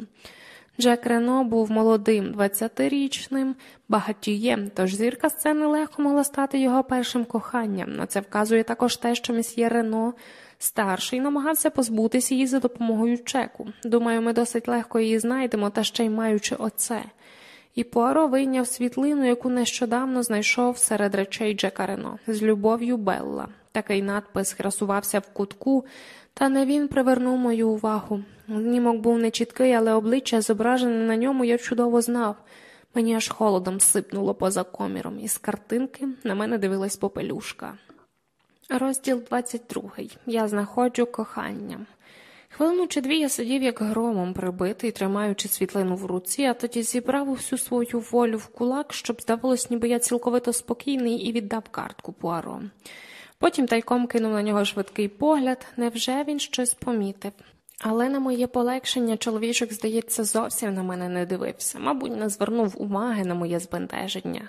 Джек Рено був молодим, 20-річним багатієм, тож зірка сцени легко могла стати його першим коханням. На це вказує також те, що місьє Рено старший намагався позбутися її за допомогою чеку. Думаю, ми досить легко її знайдемо, та ще й маючи оце. І Пуаро вийняв світлину, яку нещодавно знайшов серед речей Джека Рено з любов'ю Белла. Такий надпис красувався в кутку, та не він привернув мою увагу. Знімок був нечіткий, але обличчя, зображене на ньому, я чудово знав. Мені аж холодом сипнуло поза коміром, і з картинки на мене дивилась попелюшка. Розділ 22. Я знаходжу кохання. Хвилину чи дві я сидів, як громом прибитий, тримаючи світлину в руці, а тоді зібрав усю свою волю в кулак, щоб здавалось, ніби я цілковито спокійний і віддав картку Пуаро. Потім тайком кинув на нього швидкий погляд, невже він щось помітив. Але на моє полегшення чоловічок, здається, зовсім на мене не дивився, мабуть, не звернув уваги на моє збентеження.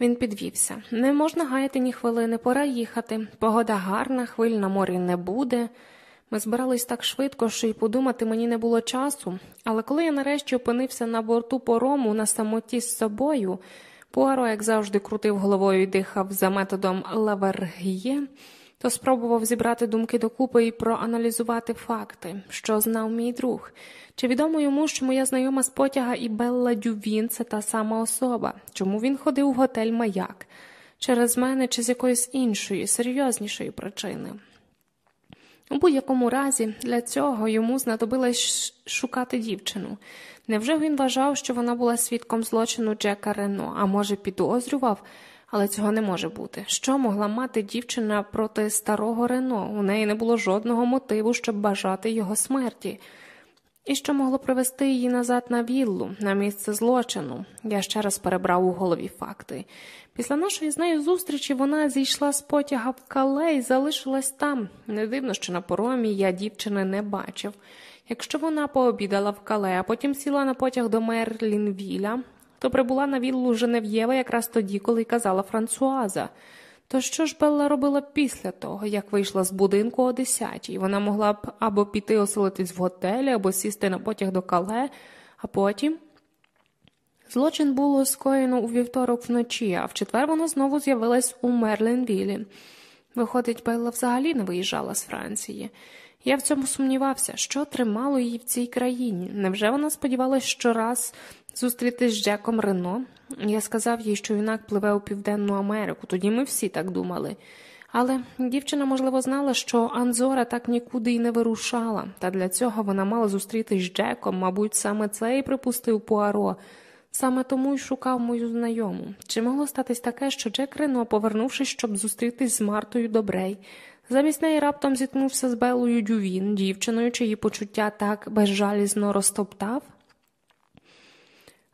Він підвівся. Не можна гаяти ні хвилини, пора їхати. Погода гарна, хвиль на морі не буде. Ми збирались так швидко, що й подумати мені не було часу, але коли я нарешті опинився на борту порому на самоті з собою, Пуаро, як завжди, крутив головою і дихав за методом Лавергіє, то спробував зібрати думки докупи і проаналізувати факти, що знав мій друг. Чи відомо йому, що моя знайома з потяга і Белла Дювін це та сама особа, чому він ходив у готель Маяк? Через мене чи з якоїсь іншої, серйознішої причини. У будь-якому разі для цього йому знадобилось шукати дівчину. Невже він вважав, що вона була свідком злочину Джека Рено, а може, підозрював, але цього не може бути. Що могла мати дівчина проти старого Рено? У неї не було жодного мотиву, щоб бажати його смерті. І що могло привести її назад на віллу, на місце злочину? Я ще раз перебрав у голові факти. Після нашої з нею зустрічі вона зійшла з потяга в кале і залишилась там. Не дивно, що на поромі я дівчини не бачив. Якщо вона пообідала в кале, а потім сіла на потяг до Мерлінвіля, то прибула на віллу Женев'єва якраз тоді, коли казала Франсуаза. То що ж Белла робила після того, як вийшла з будинку о десятій? Вона могла б або піти оселитись в готелі, або сісти на потяг до кале, а потім. Злочин було скоєно у вівторок вночі, а в четвер вона знову з'явилась у Мерлінвілі. Виходить, Белла взагалі не виїжджала з Франції. Я в цьому сумнівався, що тримало її в цій країні. Невже вона сподівалась щораз зустрітись з Джеком Рено? Я сказав їй, що юнак пливе у Південну Америку, тоді ми всі так думали. Але дівчина, можливо, знала, що Анзора так нікуди й не вирушала, та для цього вона мала зустрітись з Джеком, мабуть, саме це і припустив Пуаро. Саме тому й шукав мою знайому. Чи могло статись таке, що Джек Рено, повернувшись, щоб зустрітись з Мартою Добрей, замість неї раптом зіткнувся з Белою Дювін, дівчиною, чиї почуття так безжалізно розтоптав?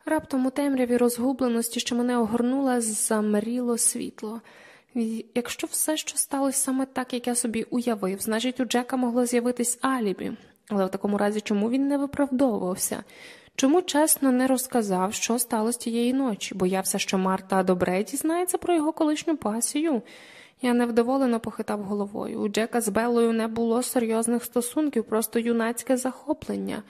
Раптом у темряві розгубленості, що мене огорнула, замріло світло. Якщо все, що сталося саме так, як я собі уявив, значить у Джека могло з'явитись алібі. Але в такому разі чому він не виправдовувався? Чому чесно не розказав, що сталося тієї ночі? Боявся, що Марта добре дізнається про його колишню пасію. Я невдоволено похитав головою. У Джека з Беллою не було серйозних стосунків, просто юнацьке захоплення.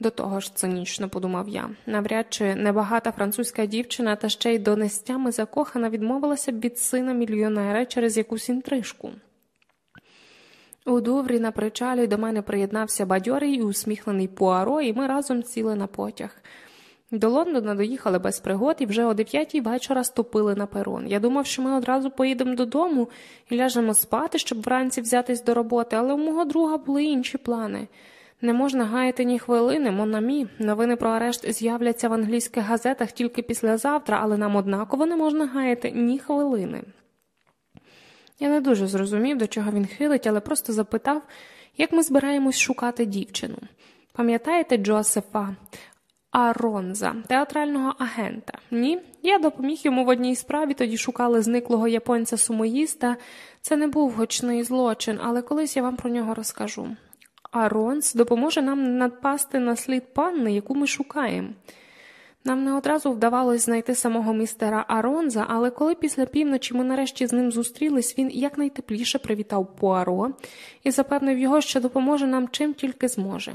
До того ж, цинічно подумав я. Навряд чи небагата французька дівчина та ще й донестями закохана відмовилася б від сина мільйонера через якусь інтрижку. У Дуврі на причалі до мене приєднався бадьорий і усміхнений Пуаро, і ми разом сіли на потяг. До Лондона доїхали без пригод і вже о дев'ятій вечора ступили на перон. Я думав, що ми одразу поїдемо додому і ляжемо спати, щоб вранці взятись до роботи, але у мого друга були інші плани. Не можна гаяти ні хвилини, Монамі. Новини про арешт з'являться в англійських газетах тільки післязавтра, але нам однаково не можна гаяти ні хвилини. Я не дуже зрозумів, до чого він хилить, але просто запитав, як ми збираємось шукати дівчину. Пам'ятаєте Джосефа Аронза, театрального агента? Ні? Я допоміг йому в одній справі, тоді шукали зниклого японця сумоїста. Це не був гучний злочин, але колись я вам про нього розкажу. Аронс допоможе нам напасти на слід панни, яку ми шукаємо. Нам не одразу вдавалось знайти самого містера Аронса, але коли після півночі ми нарешті з ним зустрілись, він якнайтепліше привітав Пуаро і запевнив його, що допоможе нам чим тільки зможе.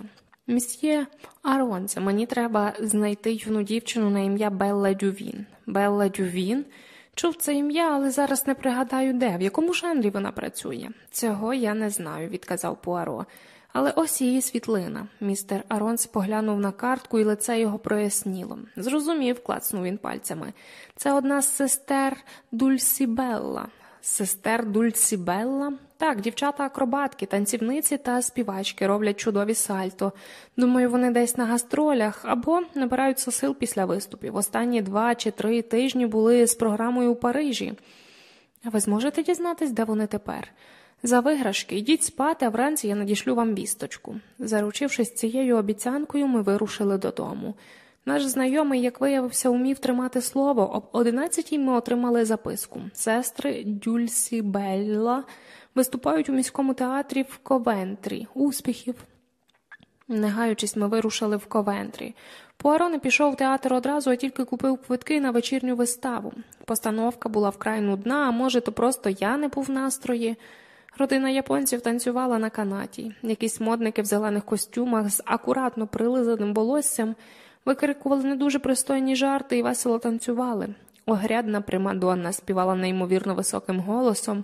Мсьє Аронсе, мені треба знайти юну дівчину на ім'я Белла Дювін. Белла Дювін? Чув це ім'я, але зараз не пригадаю де, в якому жанрі вона працює. Цього я не знаю, відказав Пуаро. Але ось її світлина. Містер Аронс поглянув на картку, і лице його проясніло. Зрозумів, клацнув він пальцями. Це одна з сестер Дульсібелла. Сестер Дульсібелла? Так, дівчата-акробатки, танцівниці та співачки роблять чудові сальто. Думаю, вони десь на гастролях або набираються сил після виступів. Останні два чи три тижні були з програмою у Парижі. А ви зможете дізнатись, де вони тепер? За виграшки йдіть спати, а вранці я надішлю вам вісточку. Заручившись цією обіцянкою, ми вирушили додому. Наш знайомий, як виявився, умів тримати слово. Об одинадцятій ми отримали записку. Сестри Дюльсі Белла виступають у міському театрі в Ковентрі. Успіхів. Не гаючись, ми вирушили в Ковентрі. Пуаро не пішов в театр одразу, а тільки купив квитки на вечірню виставу. Постановка була вкрай нудна, а може, то просто я не був в настрої. Родина японців танцювала на канаті. Якісь модники в зелених костюмах з акуратно прилизаним волоссям викрикували не дуже пристойні жарти і весело танцювали. Огрядна примадонна співала неймовірно високим голосом,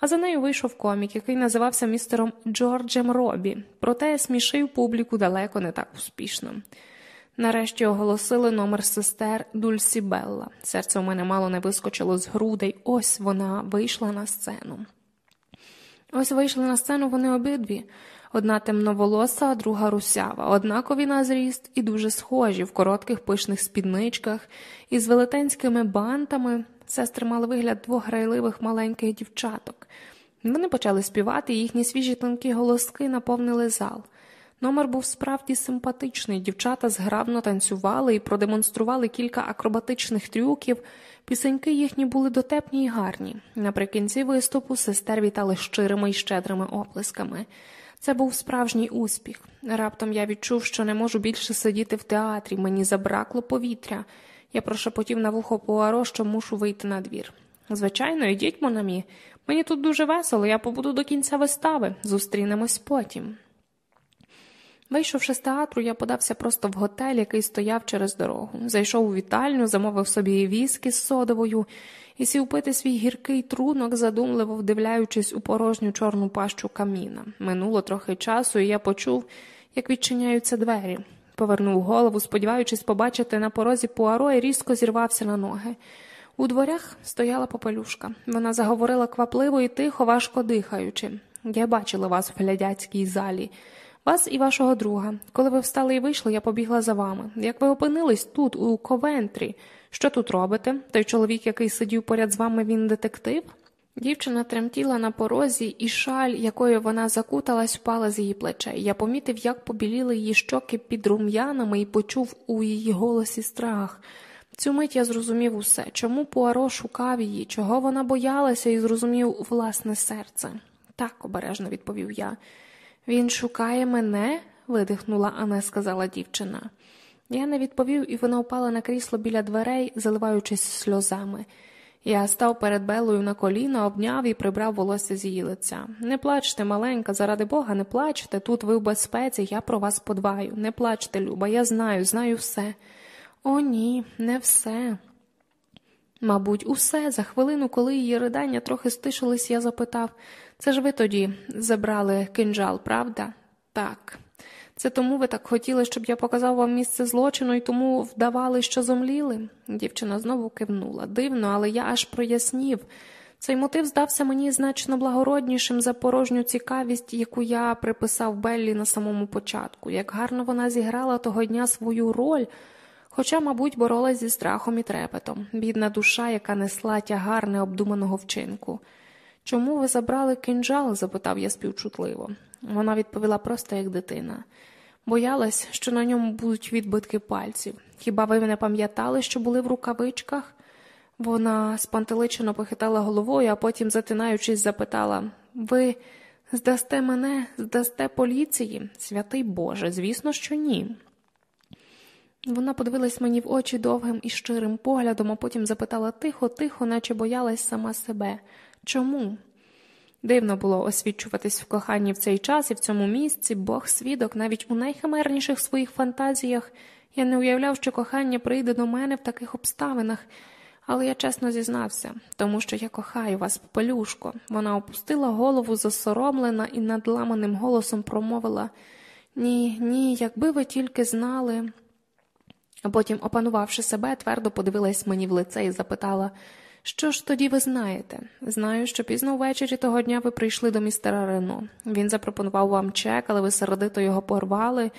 а за нею вийшов комік, який називався містером Джорджем Робі, проте смішив публіку далеко не так успішно. Нарешті оголосили номер сестер Дульсі Белла. Серце у мене мало не вискочило з грудей, ось вона вийшла на сцену. Ось вийшли на сцену вони обидві одна темноволоса, друга русява, однакові на зріст і дуже схожі в коротких пишних спідничках із велетенськими бантами. Сестри мали вигляд двох грайливих маленьких дівчаток. Вони почали співати, і їхні свіжі тонкі голоски наповнили зал. Номер був справді симпатичний. Дівчата зграбно танцювали і продемонстрували кілька акробатичних трюків. Пісеньки їхні були дотепні й гарні. Наприкінці виступу сестер вітали щирими й щедрими оплесками. Це був справжній успіх. Раптом я відчув, що не можу більше сидіти в театрі, мені забракло повітря. Я прошепотів на вухо Пуаро, що мушу вийти на двір. Звичайно, йдіть, Монамі. Мені тут дуже весело, я побуду до кінця вистави. Зустрінемось потім. Вийшовши з театру, я подався просто в готель, який стояв через дорогу. Зайшов у вітальню, замовив собі віскі з содовою і сів пити свій гіркий трунок, задумливо вдивляючись у порожню чорну пащу каміна. Минуло трохи часу, і я почув, як відчиняються двері. Повернув голову, сподіваючись побачити на порозі Пуаро і різко зірвався на ноги. У дворях стояла попелюшка. Вона заговорила квапливо і тихо, важко дихаючи. Я бачила вас в глядяцькій залі. Вас і вашого друга. Коли ви встали і вийшли, я побігла за вами. Як ви опинились тут, у Ковентрі, що тут робите? Той чоловік, який сидів поряд з вами, він детектив? Дівчина тремтіла на порозі, і шаль, якою вона закуталась, впала з її плечей. Я помітив, як побіліли її щоки під рум'янами, і почув у її голосі страх. Цю мить я зрозумів усе, чому Пуаро шукав її, чого вона боялася, і зрозумів власне серце. Так, обережно відповів я. Він шукає мене? видихнула Ане, сказала дівчина. Я не відповів, і вона впала на крісло біля дверей, заливаючись сльозами. Я став перед Белою на коліна, обняв і прибрав волосся з її лиця. Не плачте, маленька, заради Бога, не плачте. Тут ви в безпеці, я про вас подбаю. Не плачте, Люба, я знаю, знаю все. О, ні, не все. Мабуть, усе. За хвилину, коли її ридання трохи стишились, я запитав це ж ви тоді забрали кинджал, правда? Так. Це тому ви так хотіли, щоб я показав вам місце злочину і тому вдавали, що зомліли? Дівчина знову кивнула. Дивно, але я аж прояснів. Цей мотив здався мені значно благороднішим за порожню цікавість, яку я приписав Беллі на самому початку, як гарно вона зіграла того дня свою роль, хоча, мабуть, боролась зі страхом і трепетом, бідна душа, яка несла тягар необдуманого вчинку. Чому ви забрали кинджал? запитав я співчутливо. Вона відповіла просто як дитина. Боялась, що на ньому будуть відбитки пальців. Хіба ви не пам'ятали, що були в рукавичках? Вона спантеличено похитала головою, а потім, затинаючись, запитала Ви здасте мене, здасте поліції? Святий Боже, звісно, що ні. Вона подивилась мені в очі довгим і щирим поглядом, а потім запитала тихо, тихо, наче боялась сама себе. Чому? Дивно було освічуватись в коханні в цей час і в цьому місці, Бог свідок, навіть у найхимерніших своїх фантазіях я не уявляв, що кохання прийде до мене в таких обставинах, але я чесно зізнався, тому що я кохаю вас, попелюшко. Вона опустила голову засоромлена і надламаним голосом промовила Ні, ні, якби ви тільки знали. А потім, опанувавши себе, твердо подивилась мені в лице і запитала що ж тоді ви знаєте? Знаю, що пізно ввечері того дня ви прийшли до містера Рено. Він запропонував вам чек, але ви сердито його порвали.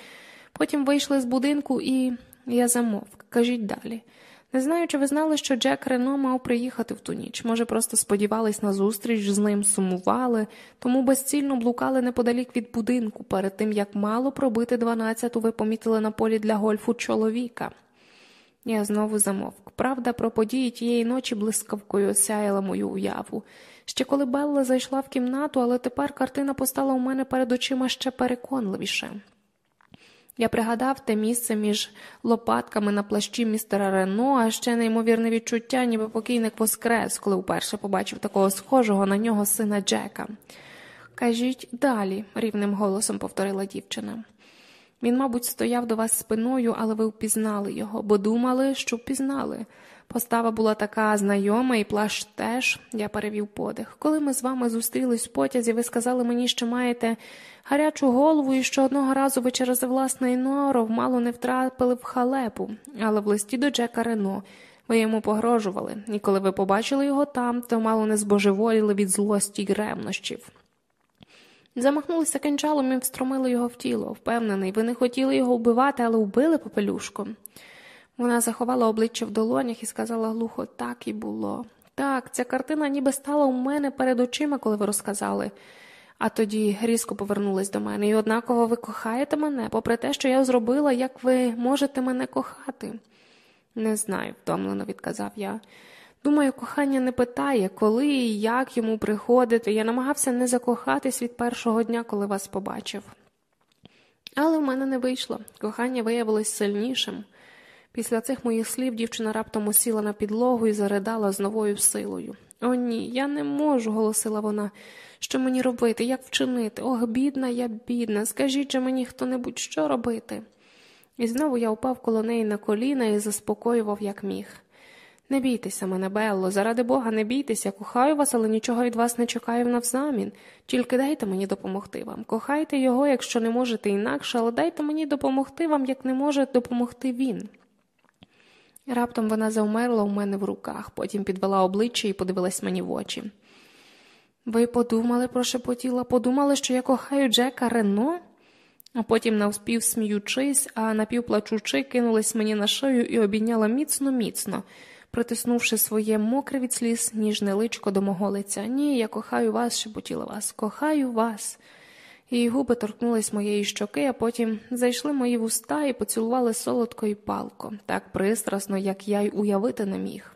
Потім вийшли з будинку і я замовк. Кажіть далі. Не знаю, чи ви знали, що Джек Рено мав приїхати в ту ніч. Може, просто сподівались на зустріч з ним, сумували, тому безцільно блукали неподалік від будинку. Перед тим як мало пробити дванадцяту, ви помітили на полі для гольфу чоловіка. Я знову замовк. Правда, про події тієї ночі блискавкою осяяла мою уяву. Ще коли Белла зайшла в кімнату, але тепер картина постала у мене перед очима ще переконливіше. Я пригадав те місце між лопатками на плащі містера Рено, а ще неймовірне відчуття, ніби покійник воскрес, коли вперше побачив такого схожого на нього сина Джека. Кажіть далі, рівним голосом повторила дівчина. Він, мабуть, стояв до вас спиною, але ви впізнали його, бо думали, що впізнали. Постава була така знайома, і плащ теж, я перевів подих. Коли ми з вами зустрілись в потязі, ви сказали мені, що маєте гарячу голову і що одного разу ви через власний норов мало не втрапили в халепу, але в листі до Джека Рено ви йому погрожували, і коли ви побачили його там, то мало не збожеволіли від злості й ревнощів. Замахнулися кинджалом і встромили його в тіло, впевнений, ви не хотіли його вбивати, але вбили попелюшку. Вона заховала обличчя в долонях і сказала глухо, так і було. Так, ця картина ніби стала у мене перед очима, коли ви розказали. А тоді різко повернулась до мене, і однаково ви кохаєте мене, попри те, що я зробила, як ви можете мене кохати. Не знаю, втомлено відказав я. Думаю, кохання не питає, коли і як йому приходити. Я намагався не закохатись від першого дня, коли вас побачив. Але в мене не вийшло. Кохання виявилось сильнішим. Після цих моїх слів дівчина раптом усіла на підлогу і заридала з новою силою. О, ні, я не можу, голосила вона. Що мені робити, як вчинити? Ох, бідна, я бідна, скажіть же мені хто небудь, що робити. І знову я упав коло неї на коліна і заспокоював, як міг. Не бійтеся мене, Белло, заради Бога, не бійтеся, кохаю вас, але нічого від вас не чекаю навзамін. Тільки дайте мені допомогти вам. Кохайте його, якщо не можете інакше, але дайте мені допомогти вам, як не може допомогти він. Раптом вона завмерла у мене в руках, потім підвела обличчя і подивилась мені в очі. Ви подумали, прошепотіла, подумали, що я кохаю Джека Рено? А потім, навспів сміючись, а напівплачучи, кинулась мені на шию і обійняла міцно, міцно, притиснувши своє мокре від сліз, ніжне личко до мого лиця. Ні, я кохаю вас, шепотіла вас, кохаю вас. Її губи торкнулись моєї щоки, а потім зайшли мої вуста і поцілували солодко і палко, так пристрасно, як я й уявити не міг.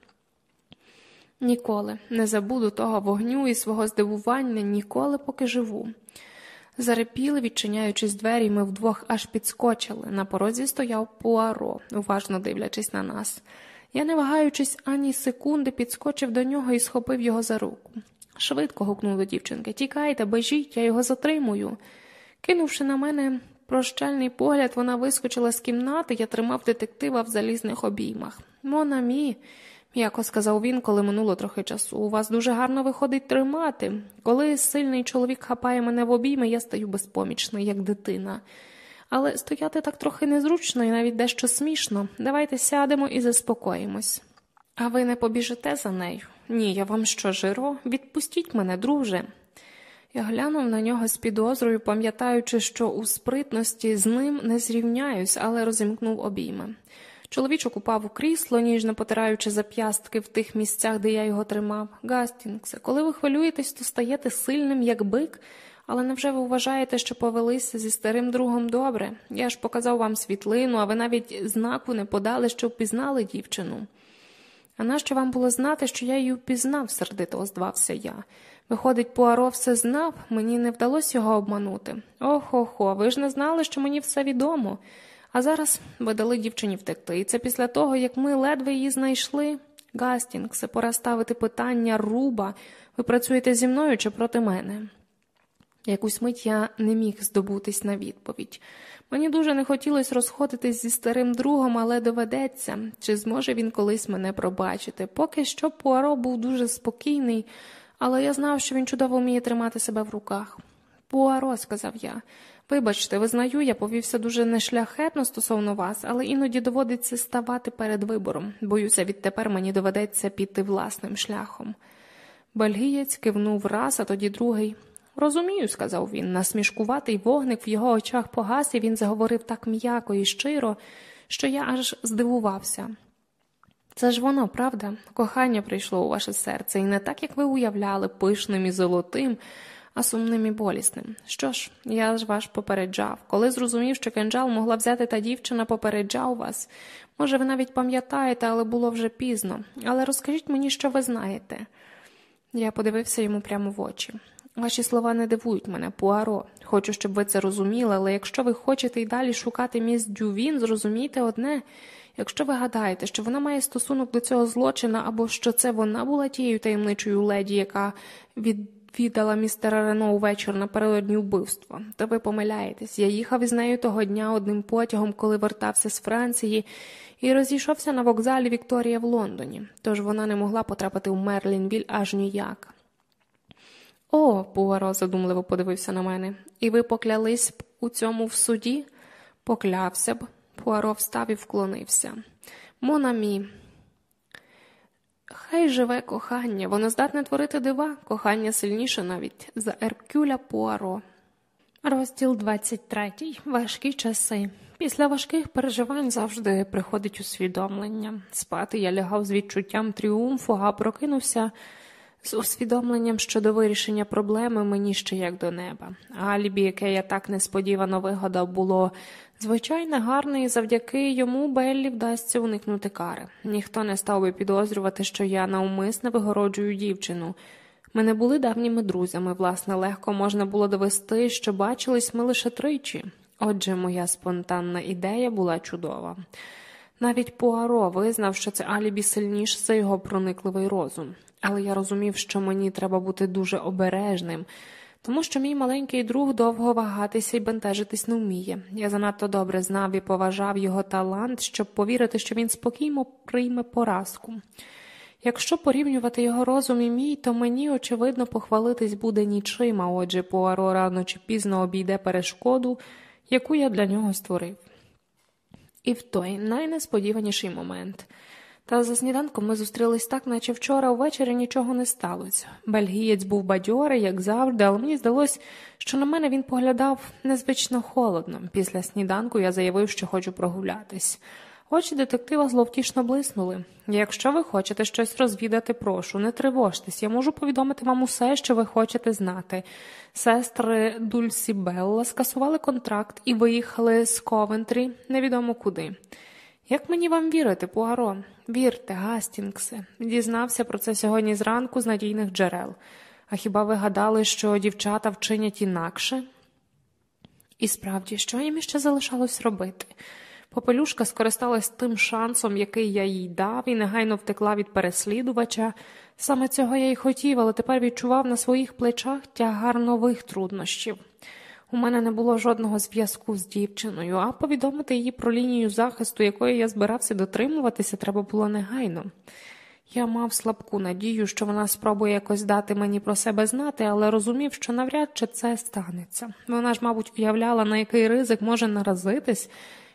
Ніколи не забуду того вогню і свого здивування, ніколи поки живу. Зарепіли, відчиняючись двері, ми вдвох аж підскочили. На порозі стояв Пуаро, уважно дивлячись на нас. Я, не вагаючись ані секунди, підскочив до нього і схопив його за руку. Швидко гукнув до дівчинки. Тікайте, бежіть, я його затримую. Кинувши на мене прощальний погляд, вона вискочила з кімнати, я тримав детектива в залізних обіймах. Монамі, м'яко сказав він, коли минуло трохи часу. У вас дуже гарно виходить тримати. Коли сильний чоловік хапає мене в обійми, я стаю безпомічною, як дитина. Але стояти так трохи незручно і навіть дещо смішно. Давайте сядемо і заспокоїмось. А ви не побіжите за нею? Ні, я вам що, жиро? Відпустіть мене, друже. Я глянув на нього з підозрою, пам'ятаючи, що у спритності з ним не зрівняюсь, але розімкнув обійми. Чоловічок упав у крісло, ніжно потираючи зап'ястки в тих місцях, де я його тримав. Гастінгсе, коли ви хвилюєтесь, то стаєте сильним, як бик, але невже ви вважаєте, що повелися зі старим другом добре? Я ж показав вам світлину, а ви навіть знаку не подали, що впізнали дівчину. А нащо вам було знати, що я її впізнав, сердито озвався я. Виходить, Пуаро все знав, мені не вдалося його обманути. Охо-хо, ви ж не знали, що мені все відомо. А зараз ви дали дівчині втекти. І це після того, як ми ледве її знайшли. Гастінгсе, пора ставити питання руба. Ви працюєте зі мною чи проти мене? Якусь мить я не міг здобутись на відповідь. Мені дуже не хотілося розходитись зі старим другом, але доведеться, чи зможе він колись мене пробачити. Поки що Пуаро був дуже спокійний, але я знав, що він чудово вміє тримати себе в руках. Пуаро, сказав я, вибачте, визнаю, я повівся дуже нешляхетно стосовно вас, але іноді доводиться ставати перед вибором. Боюся, відтепер мені доведеться піти власним шляхом. Бельгієць кивнув раз, а тоді другий. Розумію, сказав він. Насмішкуватий вогник в його очах погас, і він заговорив так м'яко і щиро, що я аж здивувався. Це ж воно, правда? Кохання прийшло у ваше серце, і не так, як ви уявляли, пишним і золотим, а сумним і болісним. Що ж, я ж ваш попереджав. Коли зрозумів, що кинджал могла взяти та дівчина, попереджав вас. Може, ви навіть пам'ятаєте, але було вже пізно. Але розкажіть мені, що ви знаєте. Я подивився йому прямо в очі. Ваші слова не дивують мене, Пуаро. Хочу, щоб ви це розуміли, але якщо ви хочете й далі шукати міс Дювін, зрозумійте одне. Якщо ви гадаєте, що вона має стосунок до цього злочина, або що це вона була тією таємничою леді, яка відвідала містера Рено увечір напередодні вбивства, то ви помиляєтесь. Я їхав із нею того дня одним потягом, коли вертався з Франції, і розійшовся на вокзалі Вікторія в Лондоні, тож вона не могла потрапити в Мерлінвіль аж ніяк. О, Пуаро задумливо подивився на мене. І ви поклялись б у цьому в суді? Поклявся б. Пуаро встав і вклонився. Монамі. Хай живе кохання, воно здатне творити дива, кохання сильніше навіть за Еркюля Пуаро. Розділ 23. Важкі часи. Після важких переживань завжди приходить усвідомлення. Спати я лягав з відчуттям тріумфу, а прокинувся З усвідомленням щодо вирішення проблеми мені ще як до неба. Алібі, яке я так несподівано вигадав, було звичайно гарне, і завдяки йому Беллі вдасться уникнути кари. Ніхто не став би підозрювати, що я навмисне вигороджую дівчину. Ми не були давніми друзями, власне, легко можна було довести, що бачились ми лише тричі. Отже, моя спонтанна ідея була чудова. Навіть Пуаро визнав, що це алібі сильніше за його проникливий розум, але я розумів, що мені треба бути дуже обережним, тому що мій маленький друг довго вагатися і бентежитись не вміє. Я занадто добре знав і поважав його талант, щоб повірити, що він спокійно прийме поразку. Якщо порівнювати його розум і мій, то мені, очевидно, похвалитись буде нічим, а отже, Пуаро рано чи пізно обійде перешкоду, яку я для нього створив. І в той найнесподіваніший момент. Та за сніданком ми зустрілись так, наче вчора ввечері нічого не сталося. Бельгієць був бадьорий, як завжди, але мені здалось, що на мене він поглядав незвично холодно. Після сніданку я заявив, що хочу прогулятись. Очі детектива зловтішно блиснули. Якщо ви хочете щось розвідати, прошу, не тривожтесь, я можу повідомити вам усе, що ви хочете знати. Сестри Дульсі Белла скасували контракт і виїхали з Ковентрі невідомо куди. Як мені вам вірити, Пуаро? Вірте, Гастінгсе. Дізнався про це сьогодні зранку з надійних джерел. А хіба ви гадали, що дівчата вчинять інакше? І справді, що їм іще залишалось робити? Попелюшка скористалась тим шансом, який я їй дав, і негайно втекла від переслідувача. Саме цього я й хотів, але тепер відчував на своїх плечах тягар нових труднощів. У мене не було жодного зв'язку з дівчиною, а повідомити її про лінію захисту, якої я збирався дотримуватися, треба було негайно. Я мав слабку надію, що вона спробує якось дати мені про себе знати, але розумів, що навряд чи це станеться. Вона ж, мабуть, уявляла, на який ризик може наразитись.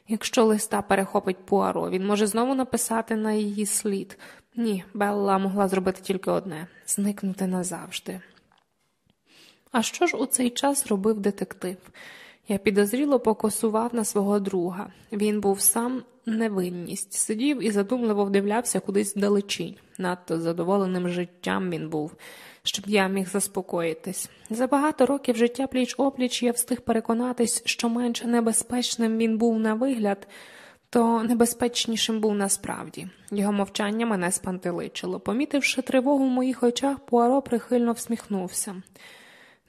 Якщо листа перехопить Пуаро, він може знову написати на її слід. Ні, Белла могла зробити тільки одне зникнути назавжди. А що ж у цей час робив детектив? Я підозріло покосував на свого друга. Він був сам невинність, сидів і задумливо вдивлявся кудись вдалечінь. Надто задоволеним життям він був, щоб я міг заспокоїтись. За багато років життя пліч опліч я встиг переконатись, що менше небезпечним він був на вигляд, то небезпечнішим був насправді. Його мовчання мене спантеличило. Помітивши тривогу в моїх очах, Пуаро прихильно всміхнувся.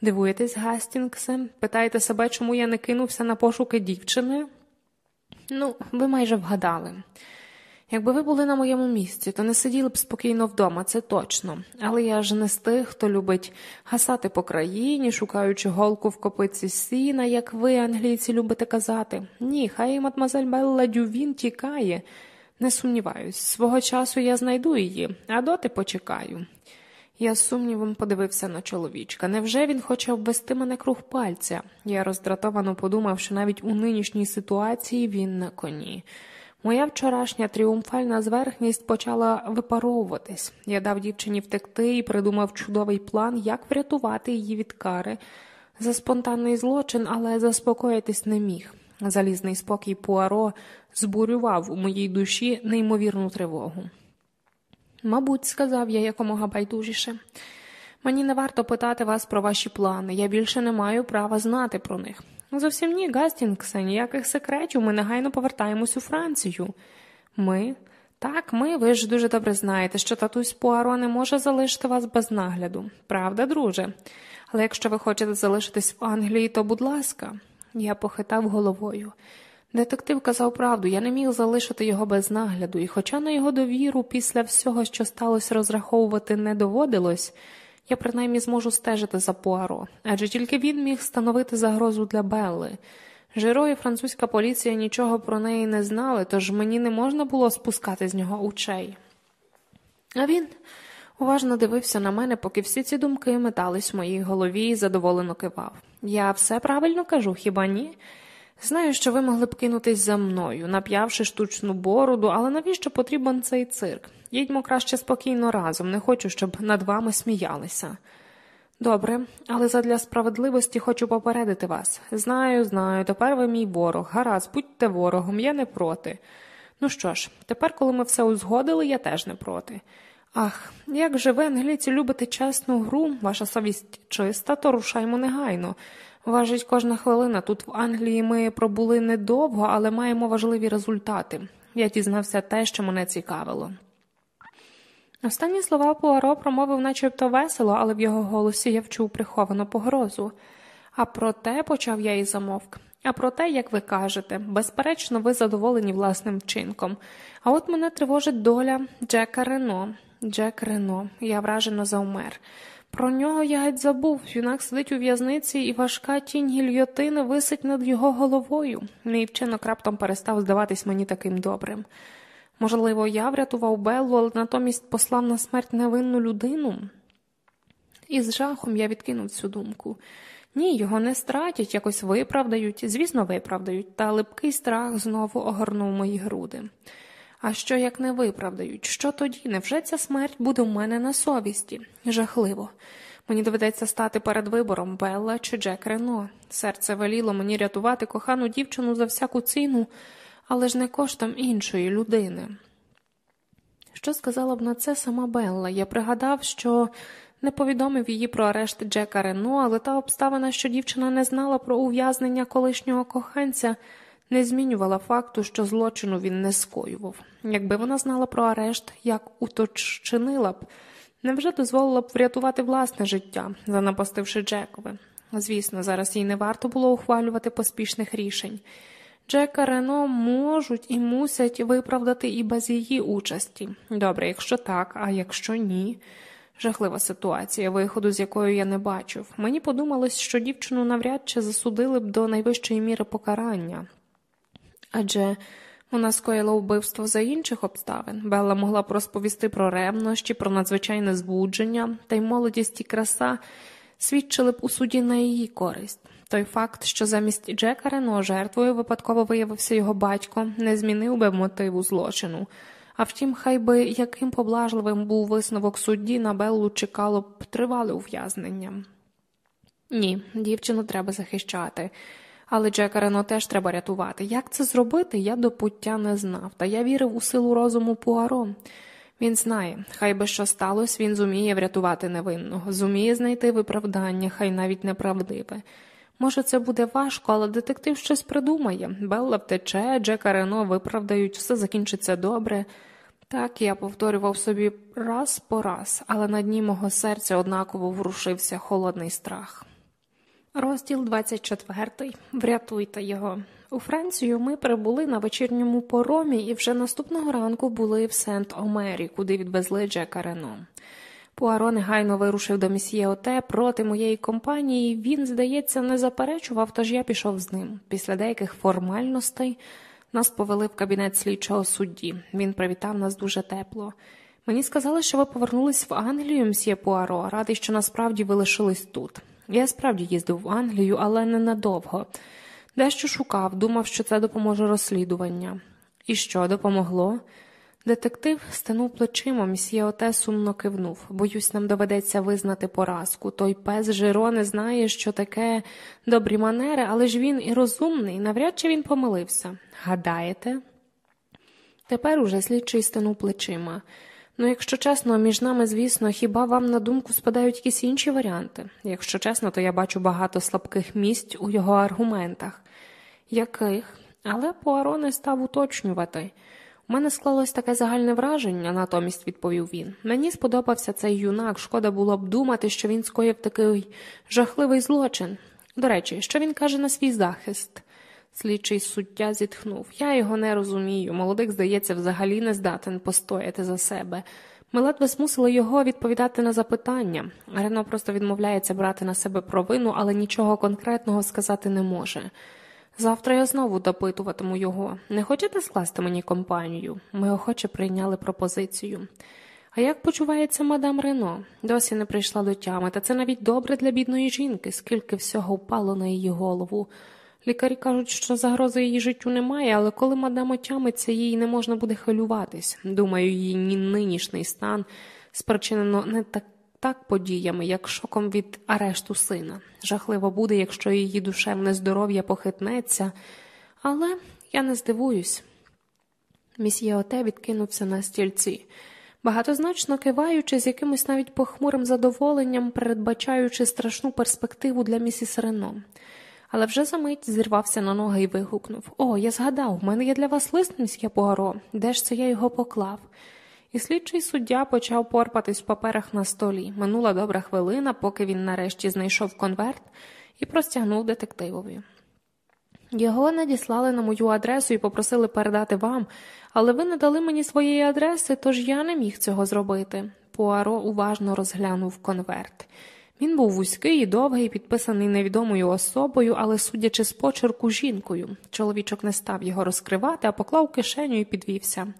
Дивуєтесь, Гастінгсе? Питаєте себе, чому я не кинувся на пошуки дівчини? Ну, ви майже вгадали. Якби ви були на моєму місці, то не сиділи б спокійно вдома, це точно. Але я ж не з тих, хто любить гасати по країні, шукаючи голку в копиці сіна, як ви, англійці, любите казати. Ні, хай мадмазель Белла Дювін тікає. Не сумніваюсь, свого часу я знайду її, а доти почекаю. Я з сумнівом подивився на чоловічка. Невже він хоче обвести мене круг пальця? Я роздратовано подумав, що навіть у нинішній ситуації він на коні. Моя вчорашня тріумфальна зверхність почала випаровуватись. Я дав дівчині втекти і придумав чудовий план, як врятувати її від кари. За спонтанний злочин, але заспокоїтись не міг. Залізний спокій Пуаро збурював у моїй душі неймовірну тривогу. Мабуть, сказав я якомога байдужіше. Мені не варто питати вас про ваші плани, я більше не маю права знати про них. Зовсім ні, Гастінгсе, ніяких секретів, ми негайно повертаємось у Францію. Ми? Так, ми, ви ж дуже добре знаєте, що татусь Пуаро не може залишити вас без нагляду. Правда, друже? Але якщо ви хочете залишитись в Англії, то будь ласка, я похитав головою. Детектив казав правду, я не міг залишити його без нагляду, і, хоча на його довіру після всього, що сталося, розраховувати не доводилось, я принаймні зможу стежити за Пуаро, адже тільки він міг становити загрозу для Белли. Жиро і французька поліція нічого про неї не знали, тож мені не можна було спускати з нього очей. А він уважно дивився на мене, поки всі ці думки метались в моїй голові і задоволено кивав. Я все правильно кажу, хіба ні? Знаю, що ви могли б кинутись за мною, нап'явши штучну бороду, але навіщо потрібен цей цирк? Їдьмо краще спокійно разом, не хочу, щоб над вами сміялися. Добре, але задля справедливості хочу попередити вас. Знаю, знаю, тепер ви мій ворог. Гаразд, будьте ворогом, я не проти. Ну що ж, тепер, коли ми все узгодили, я теж не проти. Ах, як же ви, англійці, любите чесну гру, ваша совість чиста, то рушаймо негайно. Важить кожна хвилина. Тут в Англії ми пробули недовго, але маємо важливі результати. Я дізнався те, що мене цікавило. Останні слова Пуаро промовив начебто весело, але в його голосі я вчув приховану погрозу. А проте, почав я і замовк. А проте, як ви кажете, безперечно, ви задоволені власним вчинком. А от мене тривожить доля Джека Рено. Джек Рено, я вражено завмер. Про нього я геть забув. Юнак сидить у в'язниці, і важка тінь гільйотини висить над його головою. Мій вчинок раптом перестав здаватись мені таким добрим. Можливо, я врятував Беллу, але натомість послав на смерть невинну людину. І з жахом я відкинув цю думку. Ні, його не стратять, якось виправдають, звісно, виправдають, та липкий страх знову огорнув мої груди. А що як не виправдають? Що тоді? Невже ця смерть буде у мене на совісті? Жахливо. Мені доведеться стати перед вибором Белла чи Джек Рено. Серце веліло мені рятувати кохану дівчину за всяку ціну, але ж не коштом іншої людини. Що сказала б на це сама Белла? Я пригадав, що не повідомив її про арешт Джека Рено, але та обставина, що дівчина не знала про ув'язнення колишнього коханця, не змінювала факту, що злочину він не скоював. Якби вона знала про арешт, як уточнила б, невже дозволила б врятувати власне життя, занапастивши Джекове. Звісно, зараз їй не варто було ухвалювати поспішних рішень. Джека Рено можуть і мусять виправдати і без її участі. Добре, якщо так, а якщо ні. Жахлива ситуація, виходу з якою я не бачив. Мені подумалось, що дівчину навряд чи засудили б до найвищої міри покарання, адже вона скоїла вбивство за інших обставин. Белла могла б розповісти про ревнощі, про надзвичайне збудження, та й молодість і краса свідчили б у суді на її користь. Той факт, що замість Джека Рено жертвою випадково виявився його батько, не змінив би мотиву злочину. А втім, хай би яким поблажливим був висновок судді, на Беллу чекало б тривале ув'язнення. Ні, дівчину треба захищати. Але Джека Рено теж треба рятувати. Як це зробити, я до пуття не знав, та я вірив у силу розуму Пуаро. Він знає, хай би що сталося, він зуміє врятувати невинного, зуміє знайти виправдання, хай навіть неправдиве. Може, це буде важко, але детектив щось придумає. Белла втече, Джека Рено виправдають, все закінчиться добре. Так я повторював собі раз по раз, але на дні мого серця однаково врушився холодний страх. Розділ 24. Врятуйте його. У Францію ми прибули на вечірньому поромі і вже наступного ранку були в Сент Омері, куди відвезли Джека Рено. Пуаро негайно вирушив до місьє Оте проти моєї компанії. Він, здається, не заперечував, тож я пішов з ним. Після деяких формальностей нас повели в кабінет слідчого судді. Він привітав нас дуже тепло. Мені сказали, що ви повернулись в Англію, мсьє Пуаро, радий, що насправді ви лишились тут. Я справді їздив в Англію, але ненадовго. Дещо шукав, думав, що це допоможе розслідування. І що допомогло? Детектив стенув плечима, мсьє Оте сумно кивнув. Боюсь, нам доведеться визнати поразку. Той пес Жиро не знає, що таке добрі манери, але ж він і розумний, навряд чи він помилився. Гадаєте? Тепер уже слідчий стенув плечима. Ну, якщо чесно, між нами, звісно, хіба вам на думку спадають якісь інші варіанти? Якщо чесно, то я бачу багато слабких місць у його аргументах. Яких? Але Пуаро не став уточнювати. У мене склалось таке загальне враження, натомість відповів він. Мені сподобався цей юнак, шкода було б думати, що він скоїв такий жахливий злочин. До речі, що він каже на свій захист? Слідчий суття зітхнув. Я його не розумію. Молодик, здається, взагалі не здатен постояти за себе. Ми ледве змусили його відповідати на запитання. Рено просто відмовляється брати на себе провину, але нічого конкретного сказати не може. Завтра я знову допитуватиму його. Не хочете скласти мені компанію? Ми охоче прийняли пропозицію. А як почувається мадам Рено? Досі не прийшла до тями, та це навіть добре для бідної жінки, скільки всього впало на її голову. Лікарі кажуть, що загрози її життю немає, але коли мадам отямиться, їй не можна буде хвилюватись. Думаю, її нинішній стан спричинено не так так подіями, як шоком від арешту сина. Жахливо буде, якщо її душевне здоров'я похитнеться, але я не здивуюсь. Місьє відкинувся на стільці. багатозначно киваючи з якимось навіть похмурим задоволенням, передбачаючи страшну перспективу для місіс Рено. Але вже за мить зірвався на ноги і вигукнув О, я згадав, в мене є для вас лист, міське Пуаро. Де ж це я його поклав? І слідчий суддя почав порпатись в паперах на столі. Минула добра хвилина, поки він нарешті знайшов конверт і простягнув детективові. Його надіслали на мою адресу і попросили передати вам, але ви не дали мені своєї адреси, тож я не міг цього зробити. Пуаро уважно розглянув конверт. Він був вузький і довгий, підписаний невідомою особою, але, судячи з почерку, жінкою. Чоловічок не став його розкривати, а поклав кишеню і підвівся.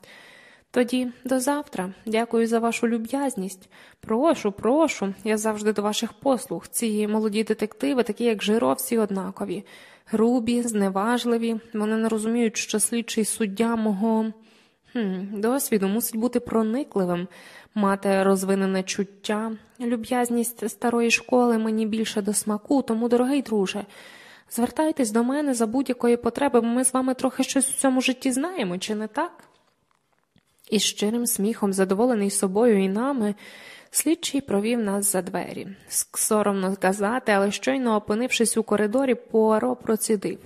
Тоді до завтра. Дякую за вашу люб'язність. Прошу, прошу, я завжди до ваших послуг. Ці молоді детективи, такі як Жиро, всі однакові, грубі, зневажливі. Вони не розуміють, що слідчий суддя мого Хм, досвіду мусить бути проникливим, мати розвинене чуття. Люб'язність старої школи мені більше до смаку, тому, дорогий друже. Звертайтесь до мене за будь-якої потреби, бо ми з вами трохи щось у цьому житті знаємо, чи не так? Із щирим сміхом, задоволений собою і нами, слідчий провів нас за двері. Соромно сказати, але щойно опинившись у коридорі, Пуаро процідив.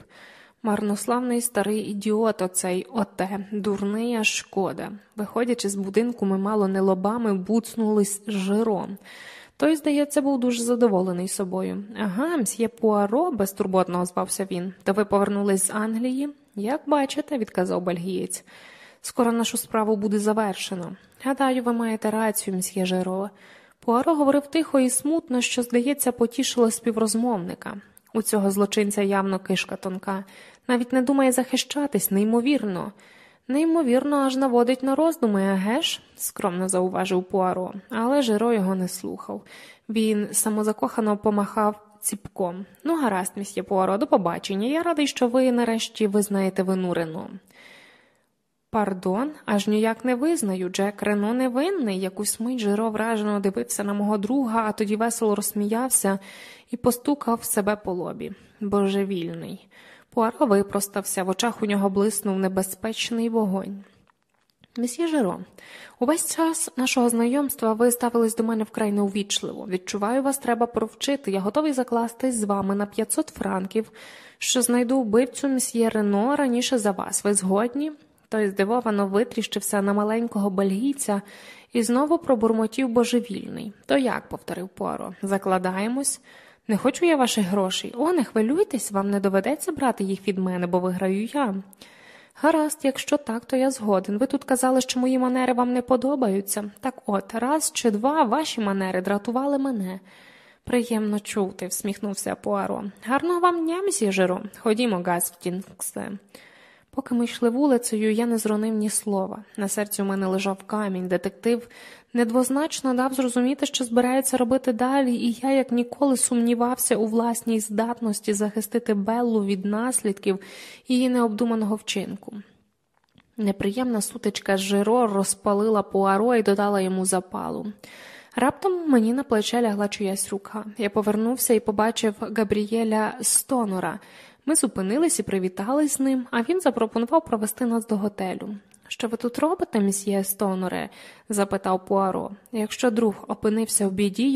Марнославний старий ідіот, оцей оте, дурний шкода. Виходячи з будинку, ми мало не лобами буцнулись жиром. Той, здається, був дуже задоволений собою. Ага, мсьє Пуаро, безтурботно озвався він. То ви повернулись з Англії? Як бачите, відказав бельгієць. Скоро нашу справу буде завершено. Гадаю, ви маєте рацію, мсьє Жиро. Пуаро говорив тихо і смутно, що, здається, потішило співрозмовника. У цього злочинця явно кишка тонка, навіть не думає захищатись, неймовірно. Неймовірно, аж наводить на роздуми, еге ж? скромно зауважив Пуаро, але Жиро його не слухав. Він самозакохано помахав ціпком. Ну, гаразд, місьє Пуаро, до побачення. Я радий, що ви нарешті визнаєте вину Рено. Пардон, аж ніяк не визнаю. Джек Рено невинний. Якусь мить Жиро вражено дивився на мого друга, а тоді весело розсміявся і постукав себе по лобі. Божевільний. Пуаро випростався, в очах у нього блиснув небезпечний вогонь. Месьє Жиро, увесь час нашого знайомства ви ставились до мене вкрай неувічливо. Відчуваю, вас треба провчити. Я готовий закластись з вами на 500 франків, що знайду вбивцю месьє Рено раніше за вас. Ви згодні? Той здивовано витріщився на маленького бельгійця і знову пробурмотів божевільний. То як, повторив Пуаро, закладаємось? Не хочу я ваших грошей. О, не хвилюйтесь, вам не доведеться брати їх від мене, бо виграю я. Гаразд, якщо так, то я згоден. Ви тут казали, що мої манери вам не подобаються. Так от, раз чи два ваші манери дратували мене. Приємно чути, всміхнувся Пуаро. Гарного вам дня, мсьє. Ходімо, Гаскінксе. Поки ми йшли вулицею, я не зронив ні слова. На серці у мене лежав камінь. Детектив недвозначно дав зрозуміти, що збирається робити далі, і я, як ніколи, сумнівався у власній здатності захистити Беллу від наслідків її необдуманого вчинку. Неприємна сутичка з Жиро розпалила Пуаро і додала йому запалу. Раптом мені на плече лягла чиясь рука. Я повернувся і побачив Габрієля Стонора. Ми зупинились і привітались з ним, а він запропонував провести нас до готелю. Що ви тут робите, місьє Стоноре? запитав Пуаро. Якщо друг опинився в біді,